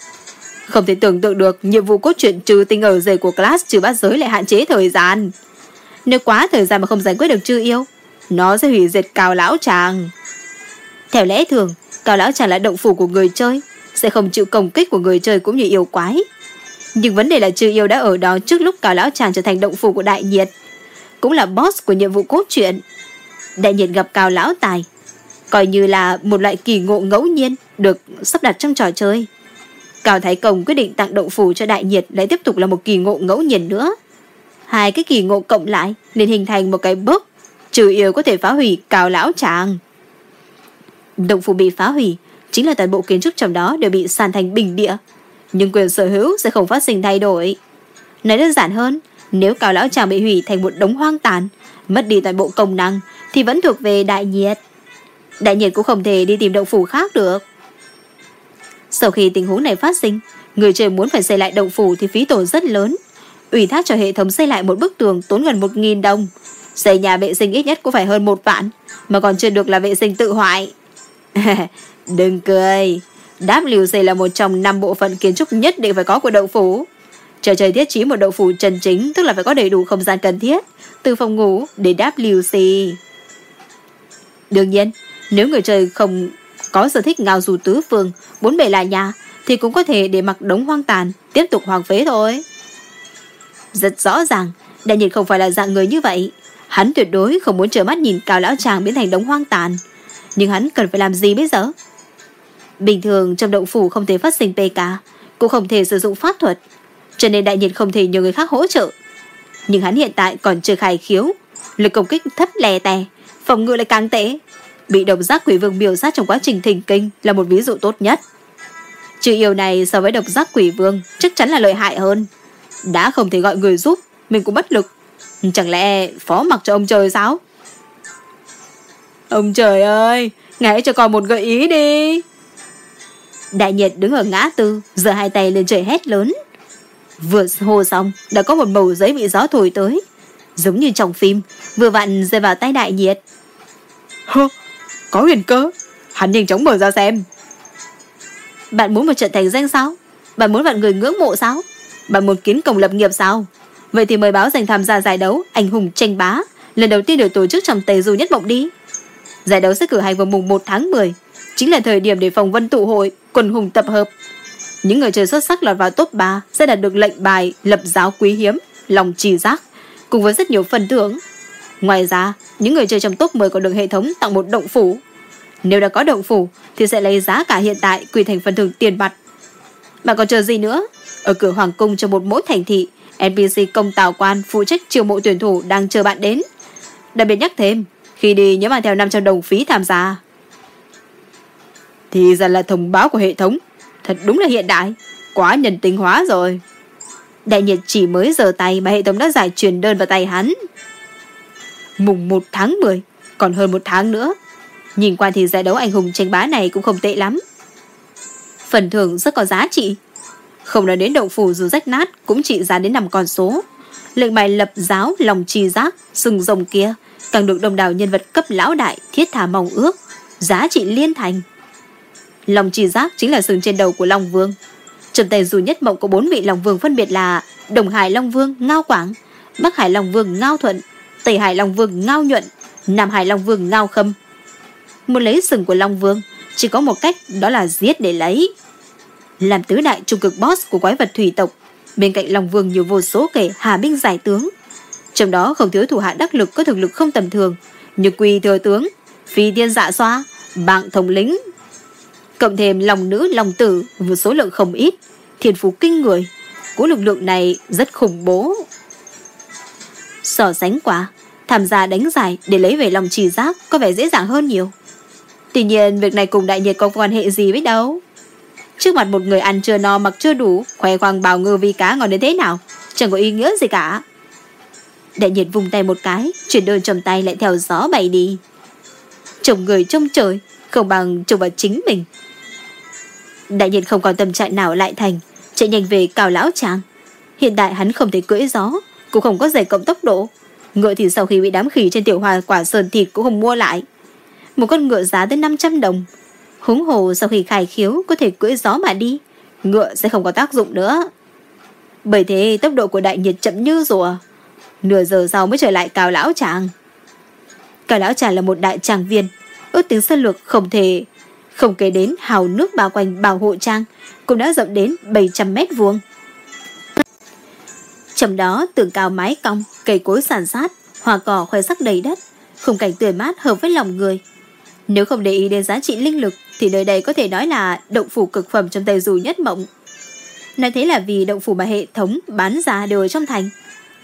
Không thể tưởng tượng được nhiệm vụ cốt truyện trừ tinh ở rể của class trừ bát giới lại hạn chế thời gian. Nếu quá thời gian mà không giải quyết được chư yêu, nó sẽ hủy diệt cao lão chàng. Theo lẽ thường, cao lão chàng là động phủ của người chơi, sẽ không chịu công kích của người chơi cũng như yêu quái. Nhưng vấn đề là chư yêu đã ở đó trước lúc cao lão chàng trở thành động phủ của đại nhiệt, cũng là boss của nhiệm vụ cốt truyện. Đại nhiệt gặp cao lão tài, coi như là một loại kỳ ngộ ngẫu nhiên được sắp đặt trong trò chơi. Cao Thái Công quyết định tặng động phủ cho đại nhiệt lại tiếp tục là một kỳ ngộ ngẫu nhiên nữa. Hai cái kỳ ngộ cộng lại nên hình thành một cái bước trừ yêu có thể phá hủy cao lão chàng. Động phủ bị phá hủy, chính là toàn bộ kiến trúc trong đó đều bị sàn thành bình địa. Nhưng quyền sở hữu sẽ không phát sinh thay đổi. Nói đơn giản hơn, nếu cao lão chàng bị hủy thành một đống hoang tàn, mất đi toàn bộ công năng, thì vẫn thuộc về đại nhiệt. Đại nhiệt cũng không thể đi tìm động phủ khác được. Sau khi tình huống này phát sinh, người chơi muốn phải xây lại động phủ thì phí tổn rất lớn. Ủy thác cho hệ thống xây lại một bức tường tốn gần 1.000 đồng, Xây nhà vệ sinh ít nhất cũng phải hơn một vạn Mà còn chưa được là vệ sinh tự hoại [LAUGHS] Đừng cười. WC là một trong năm bộ phận kiến trúc nhất định phải có của đậu phủ. Trò chơi thiết trí một đậu phủ chân chính, Tức là phải có đầy đủ không gian cần thiết, Từ phòng ngủ đến WC Đương nhiên, Nếu người chơi không có sở thích ngao dù tứ phương, Bốn bề là nhà, Thì cũng có thể để mặc đống hoang tàn, Tiếp tục hoàng phế thôi. Rất rõ ràng, Đại nhiệt không phải là dạng người như vậy. Hắn tuyệt đối không muốn trở mắt nhìn cao lão chàng biến thành đống hoang tàn. Nhưng hắn cần phải làm gì bây giờ? Bình thường trong động phủ không thể phát sinh PK, cũng không thể sử dụng pháp thuật, cho nên đại nhiệt không thể nhờ người khác hỗ trợ. Nhưng hắn hiện tại còn chưa khai khiếu, lực công kích thấp lè tè, phòng ngự lại càng tệ. Bị độc giác quỷ vương biểu sát trong quá trình thỉnh kinh là một ví dụ tốt nhất. Trừ yêu này so với độc giác quỷ vương chắc chắn là lợi hại hơn. Đã không thể gọi người giúp, mình cũng bất lực. Chẳng lẽ phó mặc cho ông trời sao? Ông trời ơi, ngài cho con một gợi ý đi. Đại nhiệt đứng ở ngã tư, giơ hai tay lên trời hét lớn. Vừa hô xong, đã có một màu giấy bị gió thổi tới. Giống như trong phim, vừa vặn rơi vào tay đại nhiệt. Hơ, có huyền cơ. Hắn nhanh chóng mở ra xem. Bạn muốn một trận thành danh sao? Bạn muốn vạn người ngưỡng mộ sao? Bạn muốn kiến công lập nghiệp sao? Vậy thì mời báo danh tham gia giải đấu Anh hùng tranh bá Lần đầu tiên được tổ chức trong Tây Du Nhất Mộng đi Giải đấu sẽ cử hành vào mùng 1 tháng 10 Chính là thời điểm để phòng vân tụ hội Quần hùng tập hợp. Những người chơi xuất sắc lọt vào top 3 Sẽ đạt được lệnh bài lập giáo quý hiếm Lòng trì giác Cùng với rất nhiều phần thưởng. Ngoài ra những người chơi trong top 10 còn được hệ thống tặng một động phủ. Nếu đã có động phủ Thì sẽ lấy giá cả hiện tại quy thành phần thưởng tiền mặt. Mà còn chờ gì nữa? Ở cửa Hoàng Cung cho một mỗi thành thị NPC công tào quan phụ trách chiêu mộ tuyển thủ đang chờ bạn đến. Đặc biệt nhắc thêm, khi đi nhớ mang theo 500 đồng phí tham gia. Thì ra là thông báo của hệ thống. Thật đúng là hiện đại. Quá nhân tính hóa rồi. Đại nhiệt chỉ mới giờ tay mà hệ thống đã giải truyền đơn vào tay hắn. Mùng 1 tháng 10, còn hơn một tháng nữa. Nhìn qua thì giải đấu anh hùng tranh bá này cũng không tệ lắm. Phần thưởng rất có giá trị. Không nói đến đậu phủ dù rách nát cũng trị giá đến nằm con số. Lệnh bài lập giáo lòng trì giác, sừng rồng kia càng được đông đảo nhân vật cấp lão đại thiết thả mong ước, giá trị liên thành. Lòng trì giác chính là sừng trên đầu của Long Vương. Trong tay dù nhất mộng có bốn vị Long Vương phân biệt là Đồng Hải Long Vương Ngao Quảng, Bắc Hải Long Vương Ngao Thuận, Tây Hải Long Vương Ngao Nhuận, Nam Hải Long Vương Ngao Khâm. Muốn lấy sừng của Long Vương, chỉ có một cách đó là giết để lấy làm tứ đại trung cực boss của quái vật thủy tộc. Bên cạnh Long Vương nhiều vô số kẻ hà binh giải tướng. Trong đó không thiếu thủ hạ đắc lực có thực lực không tầm thường, như quy Thừa Tướng, Phi Tiên Dạ Xoa, Bạn Thống lĩnh, Cộng thêm lòng nữ, lòng tử một số lượng không ít, thiên phú kinh người. của lực lượng này rất khủng bố. So sánh quả, tham gia đánh giải để lấy về lòng trì giác có vẻ dễ dàng hơn nhiều. Tuy nhiên, việc này cùng đại nhiệt có quan hệ gì với đâu. Trước mặt một người ăn chưa no mặc chưa đủ Khoe khoang bào ngư vi cá ngon đến thế nào Chẳng có ý nghĩa gì cả Đại nhiệt vùng tay một cái Chuyển đơn trong tay lại theo gió bay đi. Trông người trông trời Không bằng trông vào chính mình. Đại nhiệt không còn tâm trạng nào lại thành Chạy nhanh về cào lão tràng. Hiện tại hắn không thể cưỡi gió Cũng không có giày cộng tốc độ. Ngựa thì sau khi bị đám khỉ trên tiểu hòa quả sơn thịt cũng không mua lại. Một con ngựa giá tới 500 đồng. Húng hồ sau khi khai khiếu có thể cưỡi gió mà đi, ngựa sẽ không có tác dụng nữa. Bởi thế tốc độ của đại nhiệt chậm như rùa. Nửa giờ sau mới trở lại cao lão chàng. Cao lão chàng là một đại tràng viên, ước tính sân lược không thể không kể đến hào nước bao quanh bảo hộ trang cũng đã rộng đến 700 mét vuông. Trong đó tường cao mái cong, cây cối sàn sát, hoa cỏ khoe sắc đầy đất, khung cảnh tươi mát hợp với lòng người. Nếu không để ý đến giá trị linh lực thì nơi đây có thể nói là động phủ cực phẩm trong Tây Du nhất mộng. Nói thế là vì động phủ mà hệ thống bán ra đều ở trong thành,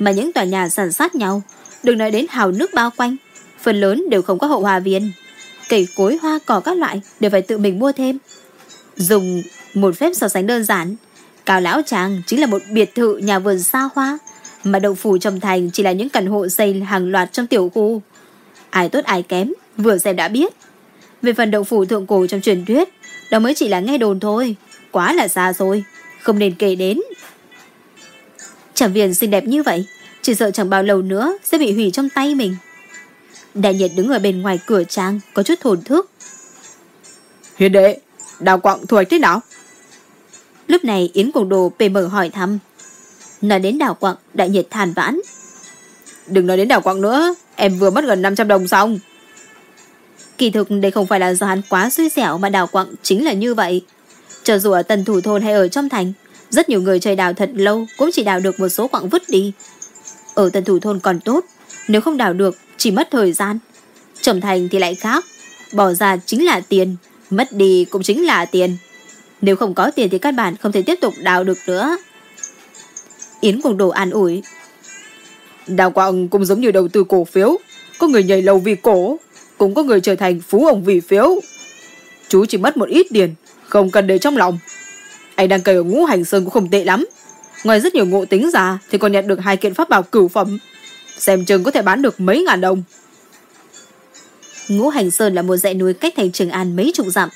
mà những tòa nhà sản sát nhau, đừng nói đến hào nước bao quanh, phần lớn đều không có hậu hòa viên. Cây cối hoa cỏ các loại đều phải tự mình mua thêm. Dùng một phép so sánh đơn giản, Cao Lão Tràng chính là một biệt thự nhà vườn xa hoa, mà đậu phủ trong thành chỉ là những căn hộ xây hàng loạt trong tiểu khu. Ai tốt ai kém, vừa xem đã biết. Về phần đậu phủ thượng cổ trong truyền thuyết, đó mới chỉ là nghe đồn thôi, quá là xa rồi, không nên kể đến. Chẳng viên xinh đẹp như vậy, chỉ sợ chẳng bao lâu nữa sẽ bị hủy trong tay mình. Đại nhiệt đứng ở bên ngoài cửa trang, có chút thổn thức. Hiền đệ, đào quặng thu hoạch thế nào? Lúc này Yến Cùng Đồ PM hỏi thăm. Nói đến đào quặng, đại nhiệt than vãn. Đừng nói đến đào quặng nữa, em vừa mất gần 500 đồng xong. Kỳ thực đây không phải là do hắn quá suy xẻo mà đào quặng chính là như vậy. Cho dù ở tần thủ thôn hay ở trong thành, rất nhiều người chơi đào thật lâu cũng chỉ đào được một số quặng vứt đi. Ở tần thủ thôn còn tốt, Nếu không đào được, chỉ mất thời gian. Trồng thành thì lại khác. Bỏ ra chính là tiền, mất đi cũng chính là tiền. Nếu không có tiền thì các bạn không thể tiếp tục đào được nữa. Yến cùng Đồ an ủi. Đào quặng cũng giống như đầu tư cổ phiếu. Có người nhảy lầu vì cổ, cũng có người trở thành phú ông vì phiếu. Chú chỉ mất một ít tiền, không cần để trong lòng. Anh đang cày ở ngũ hành sơn cũng không tệ lắm. Ngoài rất nhiều ngộ tính ra thì còn nhận được hai kiện pháp bảo cửu phẩm. Xem chừng có thể bán được mấy ngàn đồng. Ngũ Hành Sơn là một dãy núi cách thành Trường An mấy chục dặm.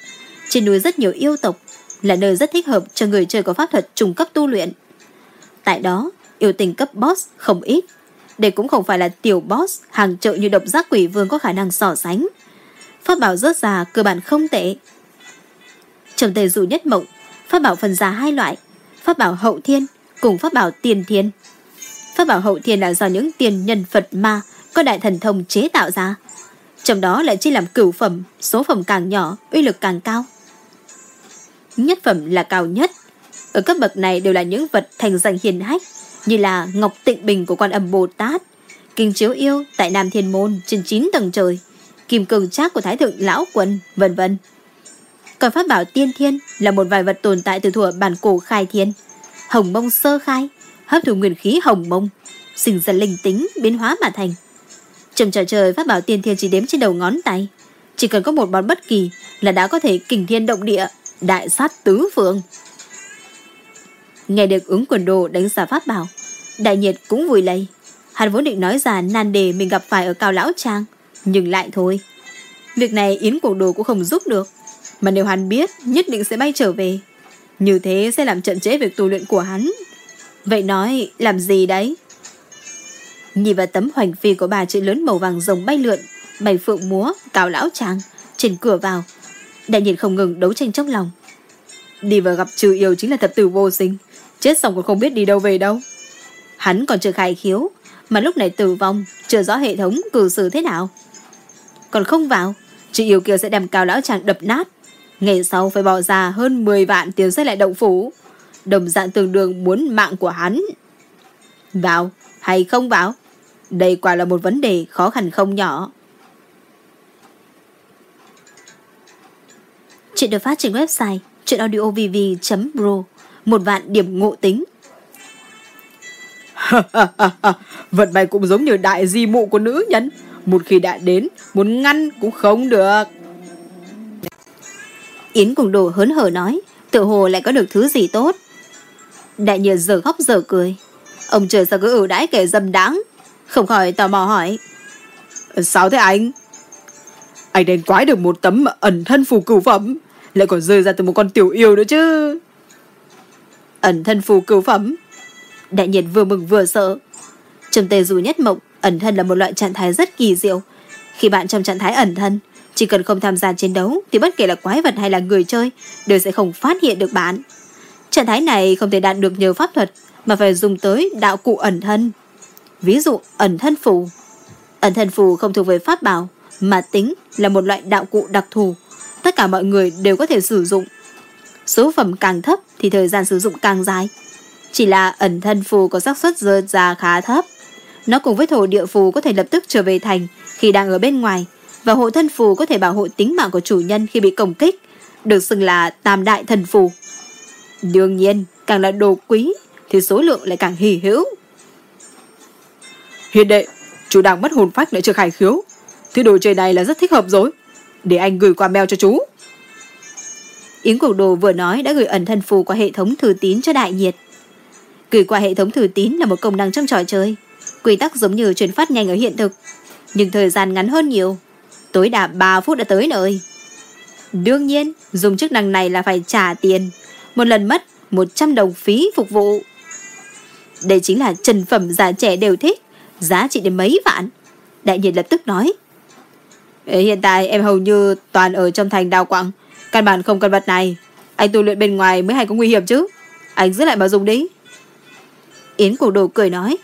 Trên núi rất nhiều yêu tộc, là nơi rất thích hợp cho người chơi có pháp thuật trung cấp tu luyện. Tại đó, yêu tình cấp boss không ít. Đây cũng không phải là tiểu boss hàng trợ như độc giác quỷ vương có khả năng so sánh. Pháp bảo rớt ra cơ bản không tệ. Trầm tề dụ nhất mộng, pháp bảo phân ra hai loại, pháp bảo hậu thiên cùng pháp bảo tiền thiên. Pháp bảo hậu thiên là do những tiền nhân Phật ma có đại thần thông chế tạo ra. Trong đó lại chia làm cửu phẩm, số phẩm càng nhỏ, uy lực càng cao. Nhất phẩm là cao nhất. Ở cấp bậc này đều là những vật thành danh hiền hách, như là Ngọc Tịnh Bình của quan âm Bồ Tát, Kinh Chiếu Yêu tại Nam Thiên Môn trên 9 tầng trời, Kim cường Trác của Thái Thượng Lão Quân, vân vân. Còn pháp bảo tiên thiên là một vài vật tồn tại từ thuở bản cổ khai thiên, hồng mông sơ khai, hấp thụ nguyên khí hồng mông, sinh ra linh tính biến hóa mà thành. Trầm trò trời pháp bảo tiên thiên chỉ đếm trên đầu ngón tay, chỉ cần có một món bất kỳ là đã có thể kình thiên động địa, đại sát tứ phương. Nghe được ứng quần đồ đánh giá pháp bảo, đại nhiệt cũng vui lây. Hắn vốn định nói ra nan đề mình gặp phải ở cao lão trang, nhưng lại thôi. Việc này Yến Cổ Đồ cũng không giúp được, mà nếu hắn biết nhất định sẽ bay trở về. Như thế sẽ làm chậm trễ việc tu luyện của hắn. Vậy nói làm gì đấy? Nhìn vào tấm hoành phi của bà chữ lớn màu vàng rồng bay lượn, bày phượng múa, cao lão tràng trên cửa vào. Đại nhìn không ngừng đấu tranh trong lòng. Đi vào gặp trừ yêu chính là thập tử vô sinh, chết xong còn không biết đi đâu về đâu. Hắn còn chưa khai khiếu, mà lúc này tử vong, chưa rõ hệ thống cử xử thế nào. Còn không vào, trừ yêu kia sẽ đem cao lão tràng đập nát. Ngày sau phải bỏ ra hơn 10 vạn tiền xây lại động phủ. Đồng dạng tương đương muốn mạng của hắn. Vào, hay không vào? Đây quả là một vấn đề khó khăn không nhỏ. Chuyện được phát trên website chuyenaudiovv.pro Một vạn điểm ngộ tính [LAUGHS] Vận may cũng giống như đại di mụ của nữ nhân Một khi đã đến, Muốn ngăn cũng không được Yến cùng đồ hớn hở nói Tự hồ lại có được thứ gì tốt. Đại nhiệt giờ khóc giờ cười. Ông trời sao cứ ưu đãi kẻ dâm đáng? Không khỏi tò mò hỏi. Sao thế anh? Anh đền quái được một tấm ẩn thân phù cửu phẩm Lại còn rơi ra từ một con tiểu yêu nữa chứ. Ẩn thân phù cửu phẩm? Đại nhiệt vừa mừng vừa sợ. Trong tề dù nhất mộng Ẩn thân là một loại trạng thái rất kỳ diệu. Khi bạn trong trạng thái ẩn thân chỉ cần không tham gia chiến đấu Thì bất kể là quái vật hay là người chơi Đều sẽ không phát hiện được bạn. Trạng thái này không thể đạt được nhờ pháp thuật, Mà phải dùng tới đạo cụ ẩn thân. Ví dụ, ẩn thân phù. Ẩn thân phù không thuộc về pháp bảo, Mà tính là một loại đạo cụ đặc thù. Tất cả mọi người đều có thể sử dụng. Số phẩm càng thấp Thì thời gian sử dụng càng dài. Chỉ là ẩn thân phù có xác suất rơi ra khá thấp. Nó cùng với thổ địa phù có thể lập tức trở về thành Khi đang ở bên ngoài. Và hộ thân phù có thể bảo hộ tính mạng của chủ nhân khi bị công kích Được xưng là tam đại thần phù Đương nhiên càng là đồ quý Thì số lượng lại càng hỉ hữu Hiền đệ, chú đang mất hồn phách lại chưa khai khiếu. Thứ đồ chơi này là rất thích hợp rồi. Để anh gửi qua mail cho chú. Yến Cuộc Đồ vừa nói đã gửi ẩn thân phù qua hệ thống thư tín cho đại nhiệt. Gửi qua hệ thống thư tín là một công năng trong trò chơi. Quy tắc giống như truyền phát nhanh ở hiện thực. Nhưng thời gian ngắn hơn nhiều. Tối đa 3 phút đã tới nơi. Đương nhiên, dùng chức năng này là phải trả tiền. Một lần mất 100 đồng phí phục vụ. Đây chính là trần phẩm già trẻ đều thích giá trị đến mấy vạn. Đại nhiệt lập tức nói. Hiện tại em hầu như toàn ở trong thành đào quặng. Căn bản không cần vật này. Anh tu luyện bên ngoài mới hay có nguy hiểm chứ. Anh giữ lại mà dùng đi. Yến cổ đồ cười nói.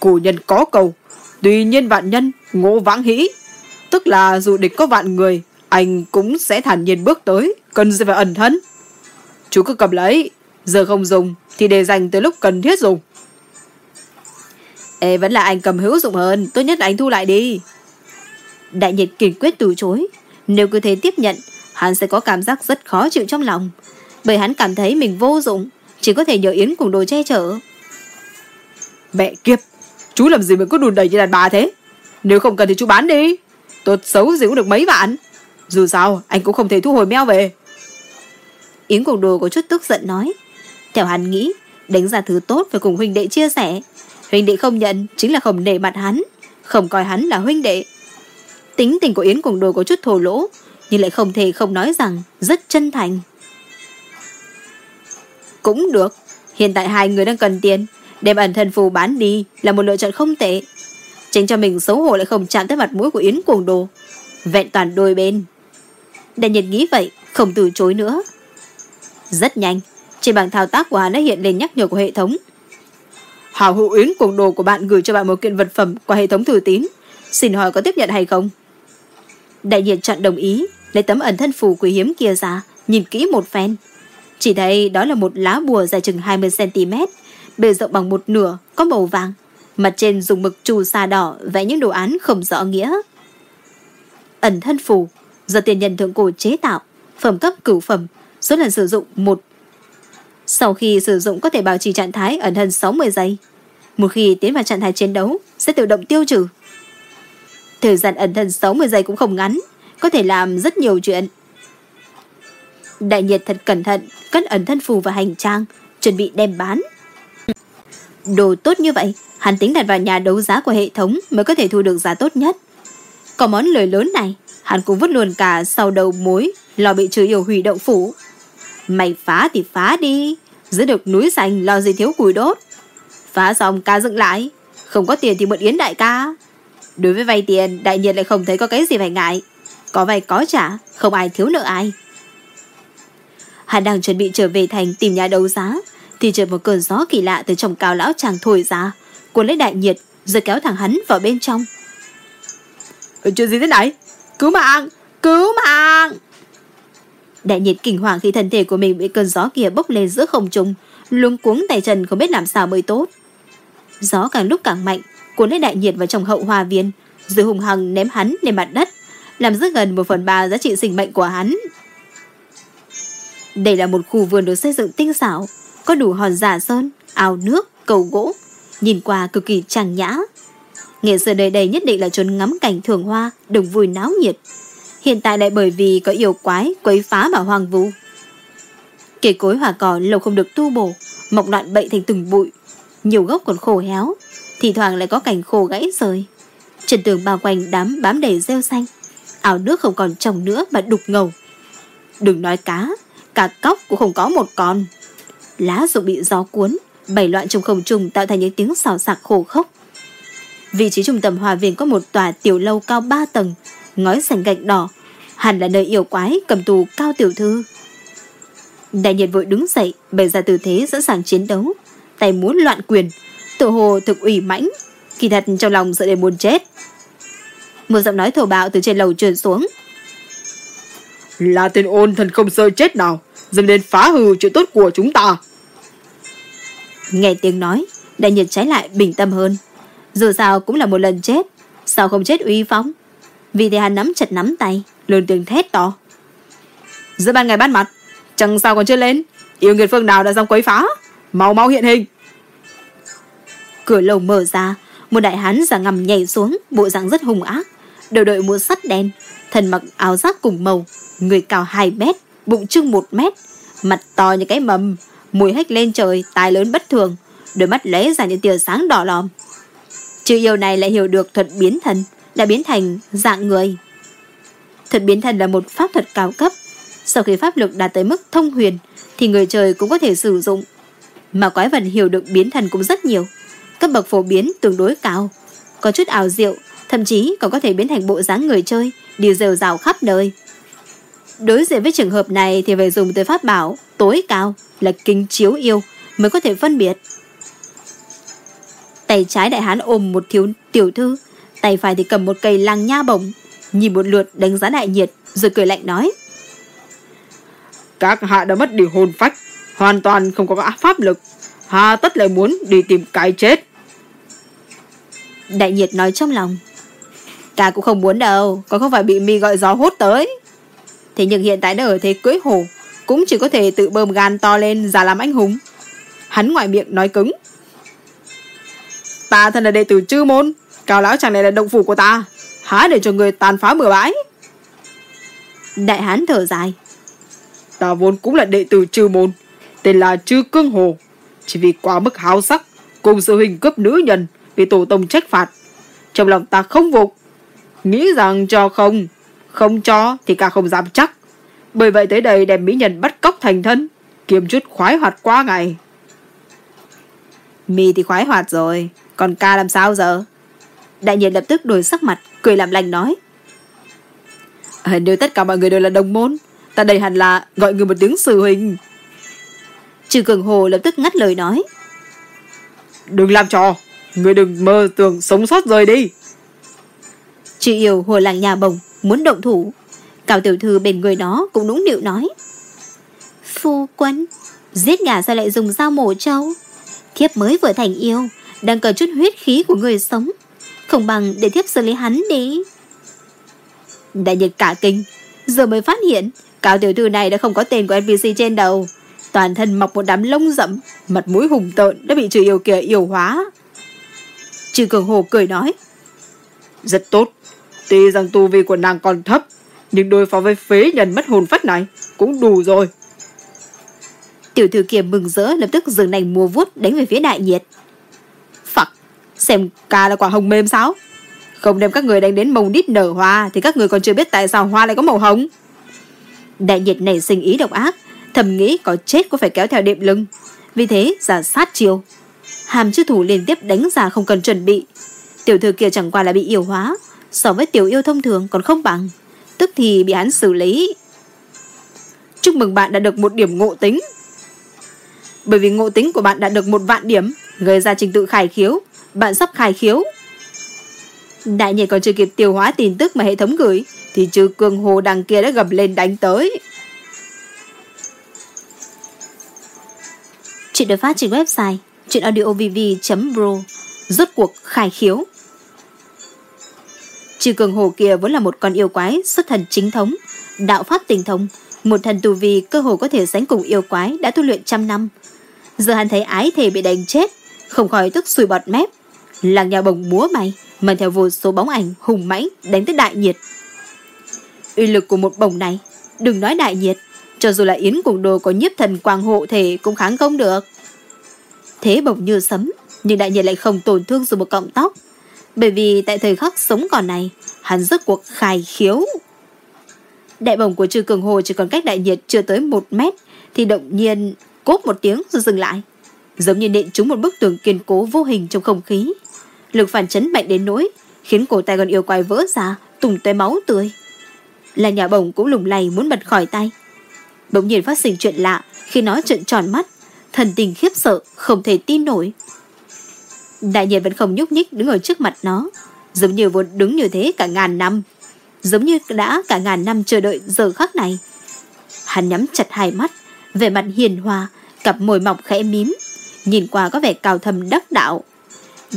Cổ nhân có cầu. Tuy nhiên vạn nhân, ngộ vãng hĩ. Tức là dù địch có vạn người, anh cũng sẽ thản nhiên bước tới, cần gì phải ẩn thân. Chú cứ cầm lấy, giờ không dùng thì để dành tới lúc cần thiết dùng. Ê, vẫn là anh cầm hữu dụng hơn, tốt nhất là anh thu lại đi. Đại nhiệt kiên quyết từ chối. Nếu cứ thế tiếp nhận, hắn sẽ có cảm giác rất khó chịu trong lòng. Bởi hắn cảm thấy mình vô dụng, chỉ có thể nhờ Yến cùng đồ che chở. Mẹ kiếp, chú làm gì mà có đùn đầy như đàn bà thế? Nếu không cần thì chú bán đi. Tốt xấu gì cũng được mấy vạn. Dù sao, anh cũng không thể thu hồi meo về. Yến cuồng đồ có chút tức giận nói. Theo hắn nghĩ, đánh ra thứ tốt phải cùng huynh đệ chia sẻ. Huynh đệ không nhận chính là không nể mặt hắn, không coi hắn là huynh đệ. Tính tình của Yến cuồng đồ có chút thổ lỗ, nhưng lại không thể không nói rằng rất chân thành. Cũng được, hiện tại hai người đang cần tiền, đem ẩn thân phù bán đi là một lựa chọn không tệ. Tránh cho mình xấu hổ lại không chạm tới mặt mũi của Yến cuồng đồ. Vẹn toàn đôi bên. Đại nhiệt nghĩ vậy, không từ chối nữa. Rất nhanh, trên bảng thao tác của hắn đã hiện lên nhắc nhở của hệ thống. Hảo hữu Yến cuồng đồ của bạn gửi cho bạn một kiện vật phẩm qua hệ thống thư tín. Xin hỏi có tiếp nhận hay không? Đại nhiệt chọn đồng ý, lấy tấm ẩn thân phù quý hiếm kia ra, nhìn kỹ một phen. Chỉ thấy đó là một lá bùa dài chừng 20cm, bề rộng bằng một nửa, có màu vàng. Mặt trên dùng mực trù sa đỏ vẽ những đồ án không rõ nghĩa. Ẩn thân phù, do tiền nhân thượng cổ chế tạo, phẩm cấp cửu phẩm, số lần sử dụng một. Sau khi sử dụng có thể bảo trì trạng thái ẩn thân 60 giây. Một khi tiến vào trạng thái chiến đấu, sẽ tự động tiêu trừ. Thời gian ẩn thân 60 giây cũng không ngắn, có thể làm rất nhiều chuyện. Đại nhiệt thật cẩn thận, cất ẩn thân phù và hành trang, chuẩn bị đem bán. Đồ tốt như vậy, hắn tính đặt vào nhà đấu giá của hệ thống mới có thể thu được giá tốt nhất. Có món lời lớn này, hắn cũng vứt luôn cả sau đầu mối, lo bị trừ yêu hủy động phủ. Mày phá thì phá đi, giữ được núi xanh lo gì thiếu củi đốt. Phá xong ca dựng lại, không có tiền thì mượn yến đại ca. Đối với vay tiền, đại nhiệt lại không thấy có cái gì phải ngại. Có vay có trả, không ai thiếu nợ ai. Hắn đang chuẩn bị trở về thành tìm nhà đấu giá, thì chợt một cơn gió kỳ lạ từ trong cao lão chàng thổi ra, cuốn lấy đại nhiệt, rồi kéo thẳng hắn vào bên trong. Ờ, chuyện gì thế này? Cứu mạng! Cứu mạng! Đại nhiệt kinh hoàng khi thân thể của mình bị cơn gió kia bốc lên giữa không trung, luống cuống tay chân không biết làm sao mới tốt. Gió càng lúc càng mạnh, cuốn lấy đại nhiệt vào trong hậu hoa viên, rồi hùng hằng ném hắn lên mặt đất, làm rớt gần một phần ba giá trị sinh mệnh của hắn. Đây là một khu vườn được xây dựng tinh xảo, có đủ hòn giả sơn, ao nước, cầu gỗ, nhìn qua cực kỳ trang nhã. Nghệ xưa đời đây nhất định là trốn ngắm cảnh thường hoa, đồng vui náo nhiệt. Hiện tại lại bởi vì có yêu quái quấy phá mà hoang vu. Kể cối hòa cỏ lâu không được tu bổ, mọc loạn bậy thành từng bụi. Nhiều gốc còn khô héo, thì thoảng lại có cảnh khô gãy rời. Trần tường bao quanh đám bám đầy rêu xanh, ảo nước không còn trồng nữa mà đục ngầu. Đừng nói cá, cả cóc cũng không có một con. Lá rụng bị gió cuốn, bảy loạn trong không trung tạo thành những tiếng xào xạc khổ khốc. Vị trí trung tâm hòa viên có một tòa tiểu lâu cao ba tầng, ngói sành gạch đỏ, hẳn là nơi yêu quái cầm tù cao tiểu thư. Đại nhiệt vội đứng dậy, bày ra tư thế sẵn sàng chiến đấu, tay muốn loạn quyền, tự hồ thực ủy mãnh, kỳ thật trong lòng sợ đến muốn chết. Một giọng nói thổ bạo từ trên lầu truyền xuống. Là tên ôn thần không sơ chết nào, dừng đến phá hư chuyện tốt của chúng ta. Nghe tiếng nói, đại nhiệt trái lại bình tâm hơn. Dù sao cũng là một lần chết, sao không chết uy phóng. Vì thế hắn nắm chặt nắm tay, lớn tiếng thét to. Giữa ban ngày ban mặt, chẳng sao còn chưa lên. Yêu nghiệt phương nào đã dòng quấy phá. Mau mau hiện hình. Cửa lầu mở ra, một đại hán giả ngầm nhảy xuống, bộ dạng rất hung ác. Đầu đội mũ sắt đen, thân mặc áo giáp cùng màu, người cao 2 mét, bụng trưng một mét, mặt to như cái mầm, mùi hách lên trời, tai lớn bất thường, đôi mắt lóe ra những tia sáng đỏ lòm. Chữ yêu này lại hiểu được thuật biến thần, đã biến thành dạng người. Thuật biến thần là một pháp thuật cao cấp. Sau khi pháp lực đạt tới mức thông huyền, thì người trời cũng có thể sử dụng. Mà quái vật hiểu được biến thần cũng rất nhiều. Cấp bậc phổ biến tương đối cao. Có chút ảo diệu, thậm chí còn có thể biến thành bộ dáng người chơi, đi rêu rào khắp nơi. Đối diện với trường hợp này thì phải dùng tới pháp bảo tối cao là kính chiếu yêu mới có thể phân biệt. Tay trái đại hán ôm một thiếu tiểu thư, tay phải thì cầm một cây lăng nha bổng, nhìn một lượt đánh giá đại nhiệt rồi cười lạnh nói. Các hạ đã mất đi hồn phách, hoàn toàn không có pháp lực, hà tất lại muốn đi tìm cái chết. Đại nhiệt nói trong lòng. Ta cũng không muốn đâu, còn không phải bị mi gọi gió hốt tới. Thế nhưng hiện tại đã ở thế cưới hồ, cũng chỉ có thể tự bơm gan to lên giả làm anh hùng. Hắn ngoài miệng nói cứng. Ta thân là đệ tử chư môn, cao lão chàng này là động phủ của ta, há để cho người tàn phá bừa bãi. Đại hán thở dài. Ta vốn cũng là đệ tử chư môn, tên là chư cương hồ. Chỉ vì quá mức háo sắc, cùng sự hình cấp nữ nhân, vì tổ tông trách phạt. Trong lòng ta không phục, nghĩ rằng cho không, không cho thì cả không dám chắc. Bởi vậy tới đây đem mỹ nhân bắt cóc thành thân, kiếm chút khoái hoạt qua ngày. Mi thì khoái hoạt rồi, còn ca làm sao giờ? Đại nhiên lập tức đổi sắc mặt, cười làm lành nói. À, nếu tất cả mọi người đều là đồng môn, ta đây hẳn là gọi người một tiếng sư huynh. Trừ cường hồ lập tức ngắt lời nói. Đừng làm trò, người đừng mơ tưởng sống sót rời đi. Chị yêu hồ làng nhà bồng, muốn động thủ. Cao tiểu thư bên người đó cũng nũng nịu nói. Phu quân, giết gà sao lại dùng dao mổ trâu? Thiếp mới vừa thành yêu, đang cần chút huyết khí của người sống. Không bằng để thiếp xử lý hắn đi. Đại nhật cả kinh, giờ mới phát hiện Cao tiểu thư này đã không có tên của NPC trên đầu. Toàn thân mọc một đám lông rậm, mặt mũi hùng tợn đã bị trừ yêu kia yêu hóa. Trừ cường hồ cười nói. Rất tốt, tuy rằng tu vi của nàng còn thấp, nhưng đối phó với phế nhân mất hồn phách này cũng đủ rồi. Tiểu thư kia mừng rỡ lập tức dừng nành mua vuốt đánh về phía đại nhiệt. Phật, xem ca là quả hồng mềm sao? Không đem các người đánh đến mông đít nở hoa thì các người còn chưa biết tại sao hoa lại có màu hồng. Đại nhiệt này sinh ý độc ác, thầm nghĩ có chết cũng phải kéo theo đệm lưng. Vì thế giả sát chiều. Hàm chư thủ liên tiếp đánh ra không cần chuẩn bị. Tiểu thư kia chẳng qua là bị yêu hóa, so với tiểu yêu thông thường còn không bằng. Tức thì bị hắn xử lý. Chúc mừng bạn đã được một điểm ngộ tính. Bởi vì ngộ tính của bạn đã được một vạn điểm, gây ra trình tự khai khiếu, bạn sắp khai khiếu. Đại nhiệt còn chưa kịp tiêu hóa tin tức mà hệ thống gửi, thì trừ cường hồ đằng kia đã gầm lên đánh tới. Chuyện được phát trên website chuyenaudiovv.pro Rốt cuộc khai khiếu Trừ cường hồ kia vốn là một con yêu quái xuất thần chính thống, đạo pháp tình thông một thần tù vi cơ hồ có thể sánh cùng yêu quái đã tu luyện trăm năm. Giờ hắn thấy ái thể bị đánh chết, không khỏi tức sùi bọt mép. Làng nhà bồng múa mày, mang theo vô số bóng ảnh hùng mãnh đánh tới đại nhiệt. Uy lực của một bồng này, đừng nói đại nhiệt, cho dù là yến cùng đồ có nhiếp thần quang hộ thể cũng kháng không được. Thế bồng như sấm, nhưng đại nhiệt lại không tổn thương dù một cọng tóc. Bởi vì tại thời khắc sống còn này, hắn rốt cuộc khai khiếu. Đại bổng của trừ cường hồ chỉ còn cách đại nhiệt chưa tới một mét, thì động nhiên cốp một tiếng rồi dừng lại. Giống như nện trúng một bức tường kiên cố vô hình trong không khí. Lực phản chấn mạnh đến nỗi, khiến cổ tay con yêu quái vỡ ra, tùng tới máu tươi. Là nhà bổng cũng lùng lầy muốn bật khỏi tay. Bỗng nhiên phát sinh chuyện lạ khi nó trợn tròn mắt, thần tình khiếp sợ, không thể tin nổi. Đại nhiệt vẫn không nhúc nhích đứng ở trước mặt nó, giống như vốn đứng như thế cả ngàn năm, giống như đã cả ngàn năm chờ đợi giờ khắc này. Hắn nhắm chặt hai mắt, vẻ mặt hiền hòa, cặp môi mọc khẽ mím, nhìn qua có vẻ cao thầm đắc đạo.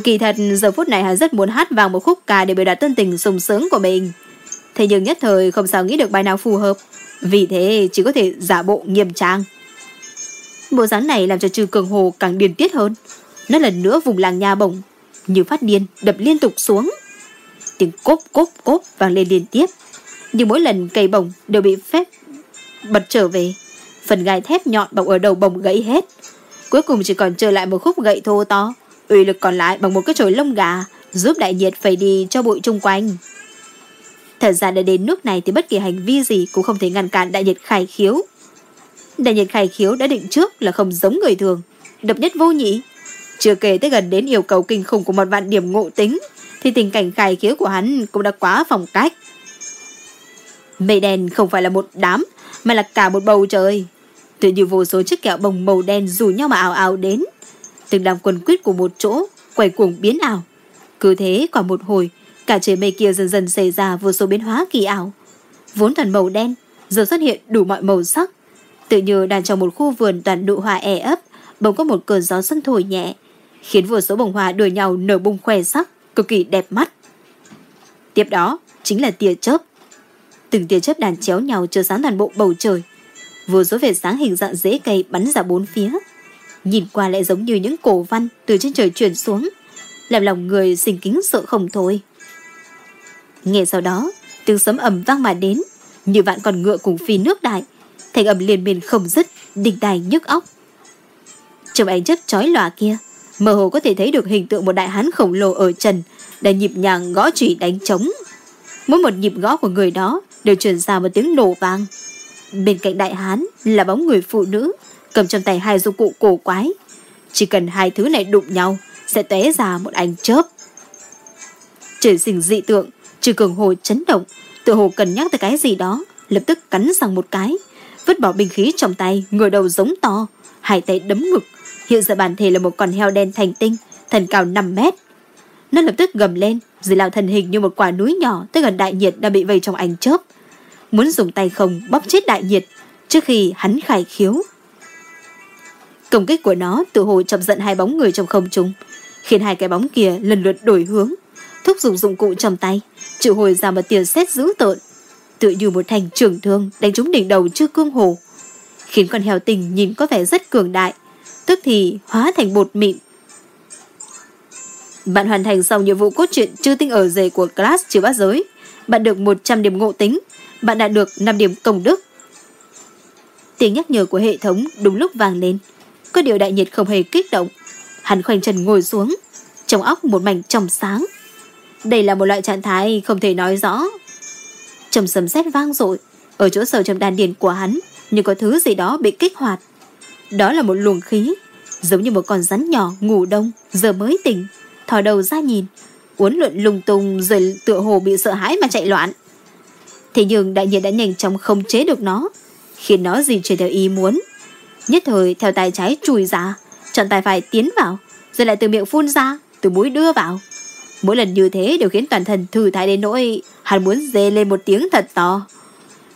Kỳ thật giờ phút này hắn rất muốn hát vào một khúc ca để biểu đạt tân tình sung sướng của mình. Thế nhưng nhất thời không sao nghĩ được bài nào phù hợp, vì thế chỉ có thể giả bộ nghiêm trang. Bộ dáng này làm cho trừ cường hồ càng điên tiết hơn. Nó lần nữa vùng làng nhà bổng, như phát điên đập liên tục xuống. Tiếng cốp cốp cốp vang lên liên tiếp. Nhưng mỗi lần cây bổng đều bị phép bật trở về. Phần gai thép nhọn bọc ở đầu bổng gãy hết. Cuối cùng chỉ còn trở lại một khúc gậy thô to. Uy lực còn lại bằng một cái chổi lông gà giúp đại nhiệt phải đi cho bụi chung quanh. Thật ra đã đến nước này thì bất kỳ hành vi gì cũng không thể ngăn cản đại nhiệt khai khiếu. Đại nhiệt khai khiếu đã định trước là không giống người thường, độc nhất vô nhị. Chưa kể tới gần đến yêu cầu kinh khủng của một vạn điểm ngộ tính, thì tình cảnh khai khiếu của hắn cũng đã quá phòng cách. Mây đen không phải là một đám, mà là cả một bầu trời. Tự như vô số chiếc kẹo bồng màu đen rủ nhau mà ảo ảo đến. Từng đám quần quyết của một chỗ, quẩy cuồng biến ảo. Cứ thế quả một hồi, cả trời mây kia dần dần xảy ra vô số biến hóa kỳ ảo. Vốn toàn màu đen, giờ xuất hiện đủ mọi màu sắc. Tự như đang trong một khu vườn toàn nụ hoa e ấp, bỗng có một cơn gió xuân thổi nhẹ, khiến vô số bông hoa đuổi nhau nở bung khoe sắc, cực kỳ đẹp mắt. Tiếp đó chính là tia chớp. Từng tia chớp đàn chéo nhau chiếu sáng toàn bộ bầu trời. Vô số vệt sáng hình dạng rễ cây bắn ra bốn phía. Nhìn qua lại giống như những cổ văn từ trên trời truyền xuống, làm lòng người sinh kính sợ không thôi. Nghe sau đó, tiếng sấm ầm vang mà đến, như vạn con ngựa cùng phi nước đại, thành âm liên miên không dứt, đình tai nhức óc. Trong ánh chớp chói lòa kia, mơ hồ có thể thấy được hình tượng một đại hán khổng lồ ở trần, đang nhịp nhàng gõ chủy đánh trống. Mỗi một nhịp gõ của người đó đều truyền ra một tiếng nổ vang. Bên cạnh đại hán là bóng người phụ nữ, cầm trong tay hai dụng cụ cổ quái. Chỉ cần hai thứ này đụng nhau, sẽ tóe ra một ánh chớp. Trời sinh dị tượng, trừ cường hồ chấn động, tự hồ cần nhắc tới cái gì đó, lập tức cắn răng một cái, vứt bỏ binh khí trong tay, ngửa đầu giống to, hai tay đấm ngực. Hiện giờ dạ bản thể là một con heo đen thành tinh, thần cao 5 mét. Nó lập tức gầm lên, rồi lao thân hình như một quả núi nhỏ tới gần đại nhiệt đang bị vây trong ánh chớp. Muốn dùng tay không bóp chết đại nhiệt trước khi hắn khải khiếu. Công kích của nó tự hồ chọc giận hai bóng người trong không trung, khiến hai cái bóng kia lần lượt đổi hướng, thúc dùng dụng cụ trong tay, triệu hồi ra một tiền xét dữ tợn, tựa như một thành trường thương đánh trúng đỉnh đầu chưa cương hồ, khiến con heo tình nhìn có vẻ rất cường đại, tức thì hóa thành bột mịn. Bạn hoàn thành xong nhiệm vụ cốt truyện chư tinh ở rể của class chư bát giới, bạn được 100 điểm ngộ tính, bạn đã được 5 điểm công đức. Tiếng nhắc nhở của hệ thống đúng lúc vang lên. Có điều đại nhiệt không hề kích động. Hắn khoanh chân ngồi xuống, trong óc một mảnh trong sáng. Đây là một loại trạng thái không thể nói rõ. Trầm sầm sét vang dội ở chỗ sâu trong đan điền của hắn, như có thứ gì đó bị kích hoạt. Đó là một luồng khí, giống như một con rắn nhỏ ngủ đông, giờ mới tỉnh, thò đầu ra nhìn, uốn lượn lung tung rồi tựa hồ bị sợ hãi mà chạy loạn. Thế nhưng đại nhiệt đã nhanh chóng không chế được nó, khiến nó gì chuyển theo ý muốn. Nhất thời theo tay trái chùi ra, chọn tay phải tiến vào, rồi lại từ miệng phun ra, từ mũi đưa vào. Mỗi lần như thế đều khiến toàn thân thư thái đến nỗi hắn muốn dê lên một tiếng thật to.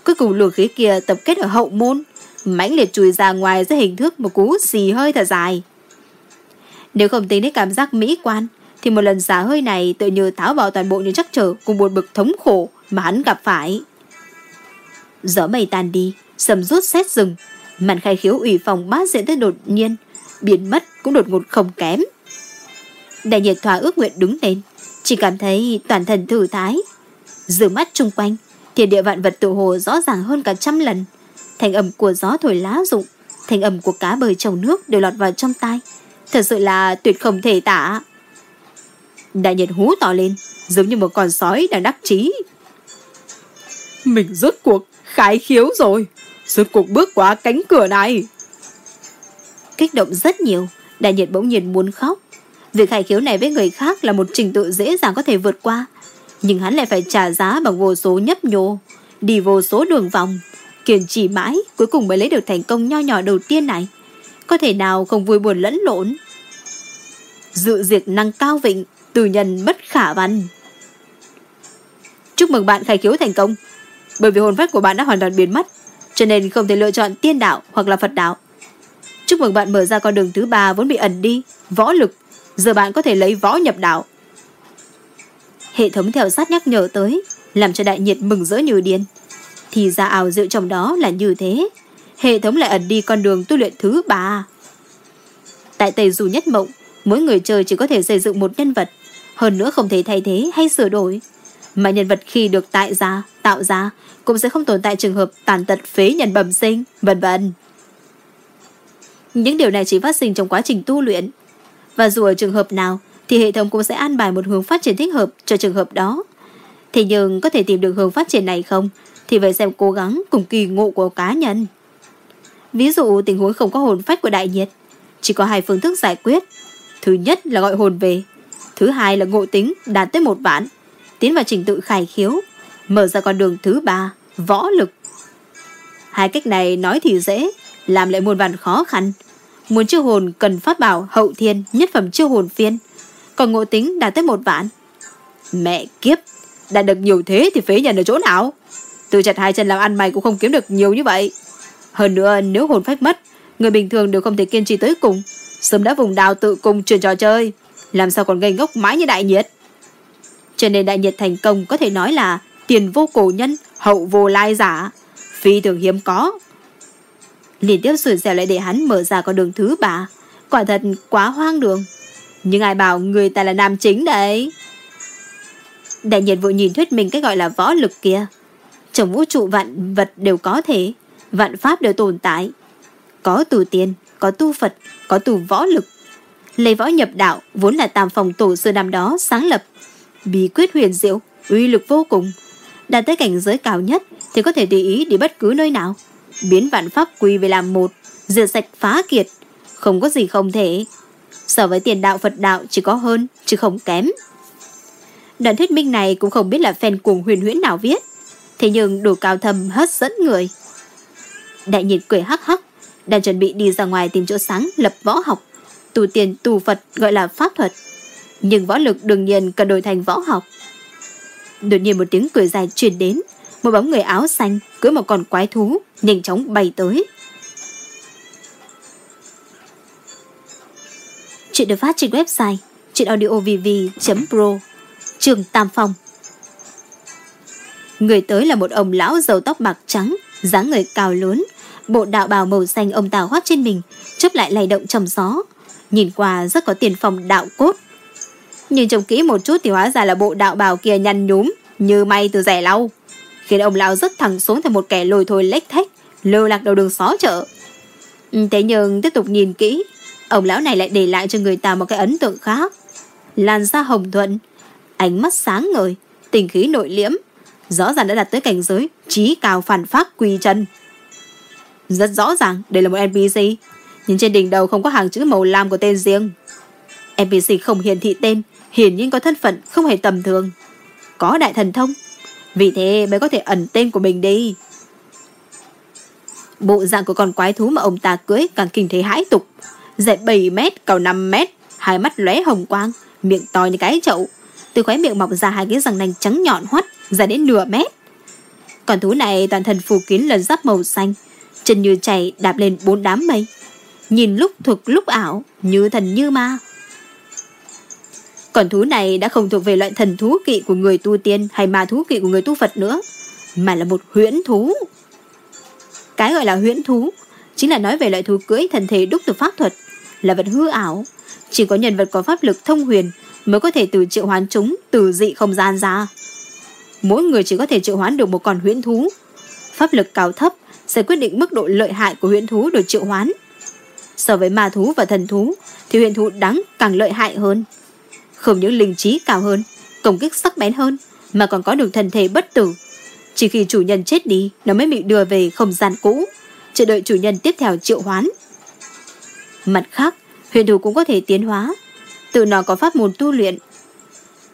Cuối cùng luồng khí kia tập kết ở hậu môn, mãnh liệt chùi ra ngoài dưới hình thức một cú xì hơi thật dài. Nếu không tính đến cảm giác mỹ quan, thì một lần xả hơi này tự như tháo vào toàn bộ những chắc trở cùng một bực thống khổ mà hắn gặp phải. Gió mây tan đi, sầm rút xét rừng, màn khai khiếu ủy phòng bát diễn tới đột nhiên, biến mất cũng đột ngột không kém. Đại nhiệt thỏa ước nguyện đứng lên, chỉ cảm thấy toàn thân thư thái. Dư mắt chung quanh, thiên địa vạn vật tự hồ rõ ràng hơn cả trăm lần. Thành âm của gió thổi lá rụng, thành âm của cá bơi trong nước đều lọt vào trong tai. Thật sự là tuyệt không thể tả. Đại nhiệt hú to lên, giống như một con sói đang đắc chí. Mình rốt cuộc khái khiếu rồi, rốt cuộc bước qua cánh cửa này. Kích động rất nhiều, đại nhiệt bỗng nhiên muốn khóc. Việc khai khiếu này với người khác là một trình tự dễ dàng có thể vượt qua. Nhưng hắn lại phải trả giá bằng vô số nhấp nhô, đi vô số đường vòng, kiên trì mãi, cuối cùng mới lấy được thành công nho nhỏ đầu tiên này. Có thể nào không vui buồn lẫn lộn? Dự diệt năng cao vịnh, từ nhân bất khả văn. Chúc mừng bạn khai khiếu thành công. Bởi vì hồn phách của bạn đã hoàn toàn biến mất, cho nên không thể lựa chọn tiên đạo hoặc là Phật đạo. Chúc mừng bạn mở ra con đường thứ ba vốn bị ẩn đi, võ lực. Giờ bạn có thể lấy võ nhập đạo. Hệ thống theo sát nhắc nhở tới, làm cho đại nhiệt mừng rỡ như điên. Thì ra ảo dự trong đó là như thế. Hệ thống lại ẩn đi con đường tu luyện thứ ba. Tại Tây Du Nhất Mộng, mỗi người chơi chỉ có thể xây dựng một nhân vật, hơn nữa không thể thay thế hay sửa đổi. Mà nhân vật khi được tại ra, tạo ra cũng sẽ không tồn tại trường hợp tàn tật phế nhân bẩm sinh, vân vân. Những điều này chỉ phát sinh trong quá trình tu luyện. Và dù ở trường hợp nào thì hệ thống cũng sẽ an bài một hướng phát triển thích hợp cho trường hợp đó. Thế nhưng có thể tìm được hướng phát triển này không thì phải xem cố gắng cùng kỳ ngộ của cá nhân. Ví dụ tình huống không có hồn phách của đại nhiệt, chỉ có hai phương thức giải quyết. Thứ nhất là gọi hồn về, thứ hai là ngộ tính đạt tới một vạn, tiến vào trình tự khải khiếu, mở ra con đường thứ ba, võ lực. Hai cách này nói thì dễ, làm lại muôn vàn khó khăn. Muốn chiêu hồn cần phát bảo hậu thiên nhất phẩm chiêu hồn phiên, còn ngộ tính đạt tới một vạn. Mẹ kiếp, đã được nhiều thế thì phế nhận ở chỗ nào? Từ chặt hai chân làm ăn mày cũng không kiếm được nhiều như vậy. Hơn nữa nếu hồn phách mất, người bình thường đều không thể kiên trì tới cùng. Sớm đã vùng đào tự cùng truyền trò chơi, làm sao còn gây ngốc mãi như đại nhiệt. Cho nên đại nhiệt thành công có thể nói là tiền vô cổ nhân, hậu vô lai giả. Phi thường hiếm có. Liên tiếp sủi xẻo lại để hắn mở ra con đường thứ ba. Quả thật quá hoang đường. Nhưng ai bảo người ta là nam chính đấy. Đại nhiệt vội nhìn thuyết mình cái gọi là võ lực kia. Trong vũ trụ vạn vật đều có thể, vạn pháp đều tồn tại. Có tù tiên, có tu Phật, có tu võ lực. Lấy võ nhập đạo vốn là tam phòng tổ sư năm đó sáng lập. Bí quyết huyền diệu, uy lực vô cùng. Đạt tới cảnh giới cao nhất thì có thể tùy ý đi bất cứ nơi nào. Biến vạn pháp quy về làm một, rửa sạch phá kiệt. Không có gì không thể. So với tiền đạo Phật đạo chỉ có hơn, chứ không kém. Đoạn thuyết minh này cũng không biết là fan cuồng huyền huyễn nào viết. Thế nhưng đủ cao thâm hất dẫn người. Đại nhiệt cười hắc hắc, đang chuẩn bị đi ra ngoài tìm chỗ sáng lập võ học. tù tiền tù Phật gọi là pháp thuật. Nhưng võ lực đương nhiên cần đổi thành võ học. Đột nhiên một tiếng cười dài truyền đến, một bóng người áo xanh cưỡi một con quái thú nhanh chóng bay tới. Chuyện được phát trên website chuyenaudiovv.pro Trường Tam Phong Người tới là một ông lão dầu tóc bạc trắng, dáng người cao lớn, bộ đạo bào màu xanh ông ta khoác trên mình, chớp lại lay động trong gió. Nhìn qua rất có tiền phòng đạo cốt. Nhìn trông kỹ một chút thì hóa ra là bộ đạo bào kia nhăn nhúm, như may từ rẻ lau. Khiến ông lão rất thẳng xuống thành một kẻ lôi thôi lếch thách, lơ lạc đầu đường xó chợ. Ừ, thế nhưng tiếp tục nhìn kỹ, ông lão này lại để lại cho người ta một cái ấn tượng khác. Làn da hồng thuận, ánh mắt sáng ngời, tình khí nội liễm, rõ ràng đã đạt tới cảnh giới trí cao phản phát quỳ chân. Rất rõ ràng đây là một NPC, nhưng trên đỉnh đầu không có hàng chữ màu lam của tên riêng. NPC không hiển thị tên, hiển nhiên có thân phận không hề tầm thường. Có đại thần thông, vì thế mới có thể ẩn tên của mình đi. Bộ dạng của con quái thú mà ông ta cưới càng kinh thế hãi tục. Dạy 7 mét, cao 5 mét, hai mắt lóe hồng quang, miệng to như cái chậu. Từ khóe miệng mọc ra hai cái răng nanh trắng nhọn hoắt, dài đến nửa mét. Con thú này toàn thân phủ kín lần giáp màu xanh, chân như chảy đạp lên bốn đám mây. Nhìn lúc thực lúc ảo, như thần như ma còn thú này đã không thuộc về loại thần thú kỵ của người tu tiên hay ma thú kỵ của người tu Phật nữa, mà là một huyễn thú. Cái gọi là huyễn thú chính là nói về loại thú cưỡi thần thể đúc từ pháp thuật, là vật hư ảo. Chỉ có nhân vật có pháp lực thông huyền mới có thể từ triệu hoán chúng từ dị không gian ra. Mỗi người chỉ có thể triệu hoán được một con huyễn thú. Pháp lực cao thấp sẽ quyết định mức độ lợi hại của huyễn thú được triệu hoán. So với ma thú và thần thú thì huyễn thú đáng càng lợi hại hơn. Không những linh trí cao hơn, công kích sắc bén hơn, mà còn có được thần thể bất tử. Chỉ khi chủ nhân chết đi, nó mới bị đưa về không gian cũ, chờ đợi chủ nhân tiếp theo triệu hoán. Mặt khác, huyền thú cũng có thể tiến hóa, tự nó có pháp môn tu luyện.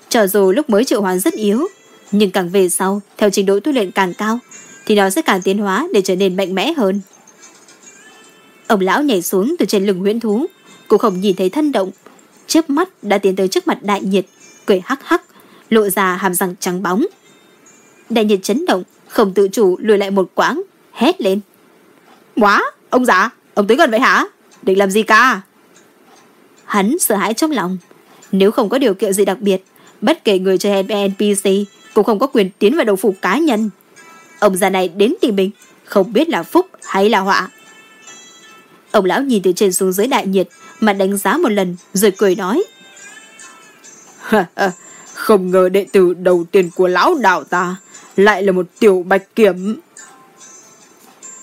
Cho dù lúc mới triệu hoán rất yếu, nhưng càng về sau, theo trình độ tu luyện càng cao, thì nó sẽ càng tiến hóa để trở nên mạnh mẽ hơn. Ông lão nhảy xuống từ trên lưng huyễn thú, cũng không nhìn thấy thân động, chớp mắt đã tiến tới trước mặt đại nhiệt, cười hắc hắc, lộ ra hàm răng trắng bóng. Đại nhiệt chấn động, không tự chủ lùi lại một quãng, hét lên. Quá, ông già, ông tới gần vậy hả? Định làm gì cả? Hắn sợ hãi trong lòng. Nếu không có điều kiện gì đặc biệt, bất kể người chơi NPC cũng không có quyền tiến vào đầu phủ cá nhân. Ông già này đến tìm mình, không biết là phúc hay là họa. Ông lão nhìn từ trên xuống dưới đại nhiệt, mà đánh giá một lần, rồi cười nói. không ngờ đệ tử đầu tiên của lão đạo ta lại là một tiểu bạch kiểm.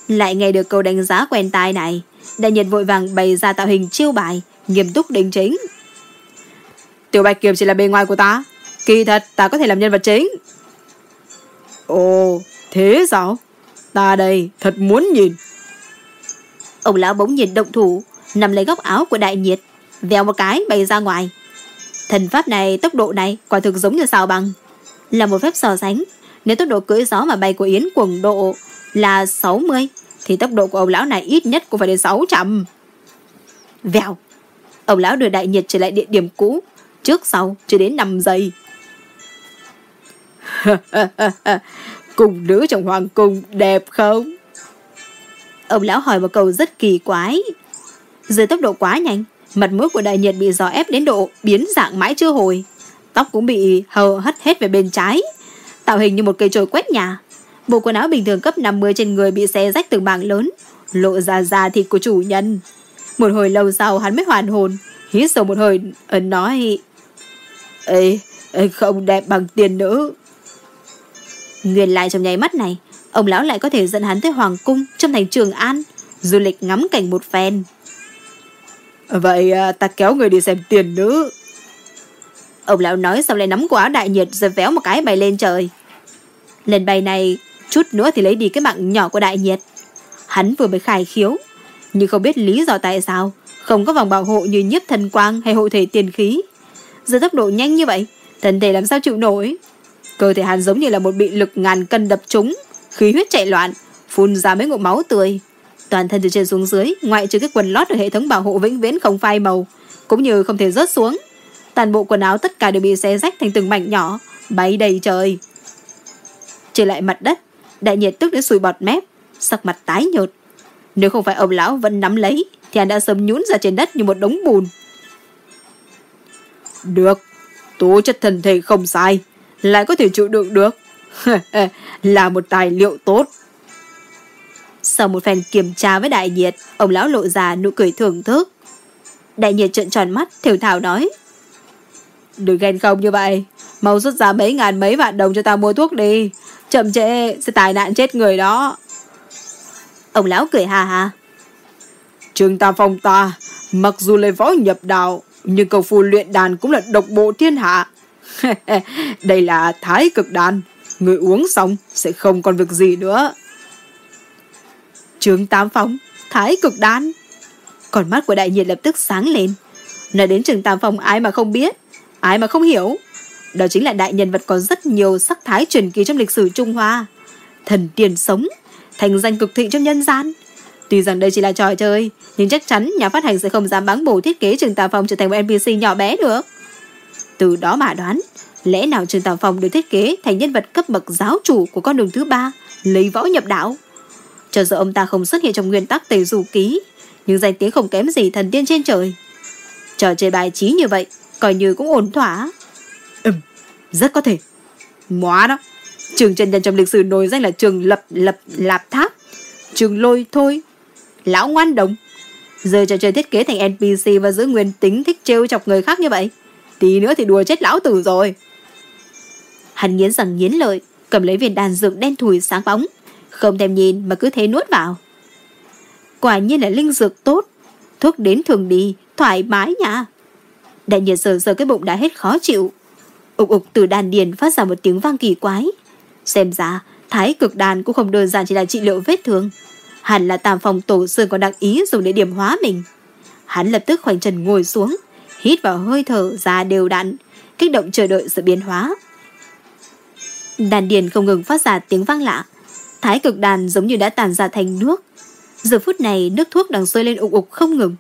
Lại nghe được câu đánh giá quen tai này, đại nhiệt vội vàng bày ra tạo hình chiêu bài, nghiêm túc đính chính. Tiểu bạch kiểm chỉ là bề ngoài của ta, kỳ thật ta có thể làm nhân vật chính. Ồ, thế sao? Ta đây thật muốn nhìn. Ông lão bỗng nhìn động thủ, nằm lấy góc áo của đại nhiệt, vèo một cái bay ra ngoài. Thần pháp này, tốc độ này quả thực giống như sao băng. Là một phép so sánh, nếu tốc độ cưỡi gió mà bay của Yến cuồng độ là 60, thì tốc độ của ông lão này ít nhất cũng phải đến 600. Vèo, ông lão đưa đại nhiệt trở lại địa điểm cũ, trước sau chưa đến 5 giây. [LAUGHS] cùng nữ trong hoàng cung đẹp không? Ông lão hỏi một câu rất kỳ quái. Dưới tốc độ quá nhanh, mặt mũi của đại nhiệt bị gió ép đến độ biến dạng mãi chưa hồi. Tóc cũng bị hờ hất hết về bên trái Tạo hình như một cây trồi quét nhà. Bộ quần áo bình thường cấp 50 trên người bị xé rách từng mảng lớn Lộ ra da thịt của chủ nhân. Một hồi lâu sau hắn mới hoàn hồn Hít sâu một hơi nói Ê, ê không đẹp bằng tiền nữ. Nguyên lại trong nháy mắt này Ông lão lại có thể dẫn hắn tới Hoàng Cung Trong thành Trường An Du lịch ngắm cảnh một phen. Vậy à, ta kéo người đi xem tiền nữ. Ông lão nói xong lại nắm quả đại nhiệt Rồi véo một cái bay lên trời. Lần bay này, Chút nữa thì lấy đi cái mạng nhỏ của đại nhiệt Hắn vừa mới khai khiếu, Nhưng không biết lý do tại sao, Không có vòng bảo hộ như nhiếp thần quang Hay hộ thể tiền khí. Giờ tốc độ nhanh như vậy, Thân thể làm sao chịu nổi? Cơ thể hắn giống như là một bị lực ngàn cân đập trúng, Khí huyết chạy loạn, Phun ra mấy ngụm máu tươi. Toàn thân từ trên xuống dưới, Ngoại trừ cái quần lót ở hệ thống bảo hộ vĩnh viễn không phai màu, Cũng như không thể rớt xuống. Toàn bộ quần áo tất cả đều bị xé rách thành từng mảnh nhỏ, Bay đầy trời. Trở lại mặt đất, Đại nhiệt tức đến sùi bọt mép, Sắc mặt tái nhợt. Nếu không phải ông lão vẫn nắm lấy, Thì anh đã sớm nhún ra trên đất như một đống bùn. Được, Tố chất thân thể không sai, Lại có thể chịu đựng được. [LAUGHS] Là một tài liệu tốt. Sau một phen kiểm tra với đại nhiệt, Ông lão lộ ra nụ cười thưởng thức. Đại nhiệt trợn tròn mắt, Thiểu thảo nói, Đừng ghen không như vậy. Mau rút ra mấy ngàn mấy vạn đồng cho ta mua thuốc đi. Chậm trễ, sẽ tài nạn chết người đó. Ông lão cười hà hà Trường Tam Phong ta, Mặc dù lấy võ nhập đạo, Nhưng cầu phu luyện đàn cũng là độc bộ thiên hạ. [LAUGHS] Đây là thái cực đàn. Người uống xong sẽ không còn việc gì nữa. Trường Tam Phong Thái cực đan. Còn mắt của đại nhiệt lập tức sáng lên. Nói đến trường Tam Phong ai mà không biết, Ai mà không hiểu. Đó chính là đại nhân vật có rất nhiều sắc thái truyền kỳ trong lịch sử Trung Hoa. Thần tiền sống, Thành danh cực thị trong nhân gian. Tuy rằng đây chỉ là trò chơi, Nhưng chắc chắn nhà phát hành sẽ không dám bán bổ thiết kế trường Tam Phong trở thành một NPC nhỏ bé được. Từ đó mà đoán, Lẽ nào trường Tam Phong được thiết kế thành nhân vật cấp bậc giáo chủ của con đường thứ ba, Lấy võ nhập đạo? Cho dù ông ta không xuất hiện trong nguyên tắc tề dù ký. Nhưng danh tiếng không kém gì thần tiên trên trời. Trò chơi bài trí như vậy Coi như cũng ổn thỏa. Ừm, rất có thể. Móa đó. Trường Trần Nhân trong lịch sử nổi danh là trường lập lập lạp tháp. Trường lôi thôi. Lão ngoan đồng. Giờ trò chơi thiết kế thành NPC và giữ nguyên tính thích trêu chọc người khác như vậy. Tí nữa thì đùa chết lão tử rồi. Hắn nghiến rằng nghiến lợi Cầm lấy viên đàn dược đen thùi sáng bóng không thèm nhìn mà cứ thế nuốt vào. Quả nhiên là linh dược tốt, Thuốc đến thường đi, Thoải mái nha Đại nhiệt sờ sờ cái bụng đã hết khó chịu. Ục ục từ đàn điền phát ra một tiếng vang kỳ quái. Xem ra, Thái cực đàn cũng không đơn giản chỉ là trị liệu vết thương. Hẳn là tam phòng tổ sư còn đặc ý dùng để điểm hóa mình. Hắn lập tức khoanh chân ngồi xuống, Hít vào hơi thở ra đều đặn, Kích động chờ đợi sự biến hóa. Đàn điền không ngừng phát ra tiếng vang lạ. Thái cực đàn giống như đã tàn ra thành nước. Giờ phút này, nước thuốc đang sôi lên ục ục không ngừng.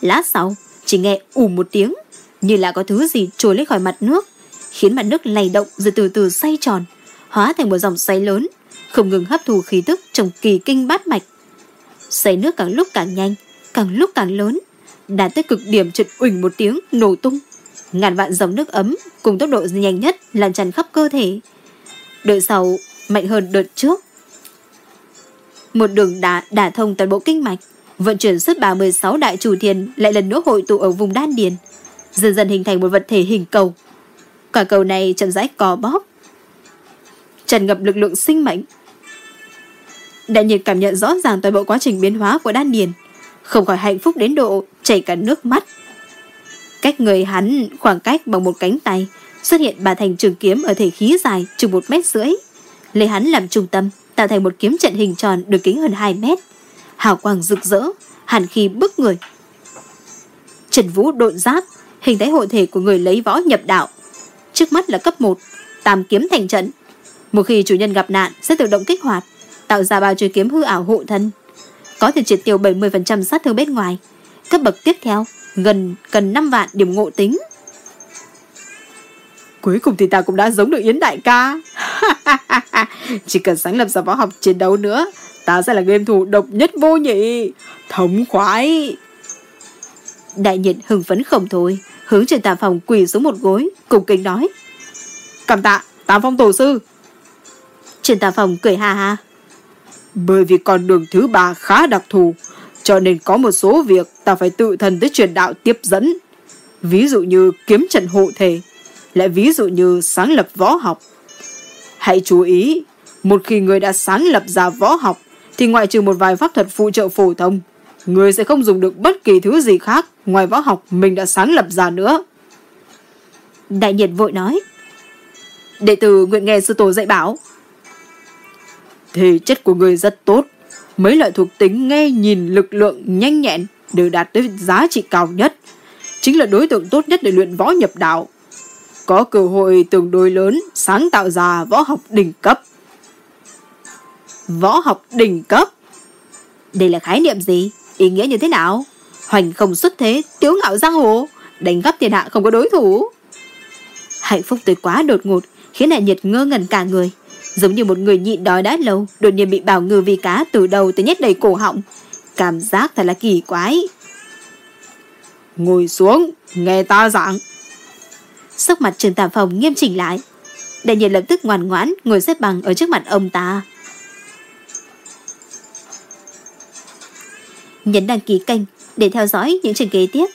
Lát sau, Chỉ nghe ủ một tiếng, Như là có thứ gì trồi lên khỏi mặt nước, Khiến mặt nước lay động rồi từ từ xoay tròn, Hóa thành một dòng xoáy lớn, Không ngừng hấp thụ khí tức trong kỳ kinh bát mạch. Xoáy nước càng lúc càng nhanh, Càng lúc càng lớn, Đạt tới cực điểm chợt uỳnh một tiếng, nổ tung. Ngàn vạn dòng nước ấm Cùng tốc độ nhanh nhất lan tràn khắp cơ thể. Đợt sau, mạnh hơn đợt trước. Một đường đá đả thông toàn bộ kinh mạch, vận chuyển suốt 36 đại chủ thiền lại lần nữa hội tụ ở vùng đan điền, dần dần hình thành một vật thể hình cầu. Quả cầu này chậm rãi cò bóp, tràn ngập lực lượng sinh mệnh. Đại nhiệt cảm nhận rõ ràng toàn bộ quá trình biến hóa của đan điền, không khỏi hạnh phúc đến độ chảy cả nước mắt. Cách người hắn khoảng cách bằng một cánh tay, xuất hiện bà thành trường kiếm ở thể khí dài chừng một mét rưỡi. Lấy hắn làm trung tâm, tạo thành một kiếm trận hình tròn đường kính hơn 2 mét. Hào quang rực rỡ, hàn khi bức người. Trần Vũ độn giáp, hình thái hộ thể của người lấy võ nhập đạo. Trước mắt là cấp 1, tam kiếm thành trận. Một khi chủ nhân gặp nạn sẽ tự động kích hoạt, tạo ra bao chuôi kiếm hư ảo hộ thân. Có thể triệt tiêu 70% sát thương bên ngoài. Cấp bậc tiếp theo, gần cần 5 vạn điểm ngộ tính. Cuối cùng thì ta cũng đã giống được Yến đại ca [LAUGHS] Chỉ cần sáng lập ra võ học chiến đấu nữa Ta sẽ là game thủ độc nhất vô nhị Thống khoái Đại nhiệt hưng phấn không thôi hướng Trần tà phòng quỳ xuống một gối, cùng kính nói. Cảm tạ, Tam Phong tổ sư. Trần tà phòng cười ha ha. Bởi vì con đường thứ ba khá đặc thù, cho nên có một số việc ta phải tự thân tới truyền đạo tiếp dẫn. Ví dụ như kiếm trận hộ thể, lại ví dụ như sáng lập võ học. Hãy chú ý, một khi người đã sáng lập ra võ học, thì ngoại trừ một vài pháp thuật phụ trợ phổ thông, người sẽ không dùng được bất kỳ thứ gì khác ngoài võ học mình đã sáng lập ra nữa. Đại nhiệt vội nói. Đệ tử nguyện nghe sư tổ dạy bảo. Thể chất của người rất tốt. Mấy loại thuộc tính nghe nhìn lực lượng nhanh nhẹn đều đạt tới giá trị cao nhất. Chính là đối tượng tốt nhất để luyện võ nhập đạo. Có cơ hội tương đối lớn sáng tạo ra võ học đỉnh cấp. Võ học đỉnh cấp? Đây là khái niệm gì? Ý nghĩa như thế nào? Hoành không xuất thế, tiếu ngạo giang hồ, đánh gấp thiên hạ không có đối thủ. Hạnh phúc tới quá đột ngột, khiến đại nhiệt ngơ ngẩn cả người. Giống như một người nhịn đói đã lâu, đột nhiên bị bảo ngư vì cá từ đầu tới nhét đầy cổ họng. Cảm giác thật là kỳ quái. Ngồi xuống, nghe ta giảng. Sắc mặt trường Tạm Phòng nghiêm chỉnh lại. Đại nhiệt lập tức ngoan ngoãn ngồi xếp bằng ở trước mặt ông ta. Nhấn đăng ký kênh để theo dõi những chương kế tiếp.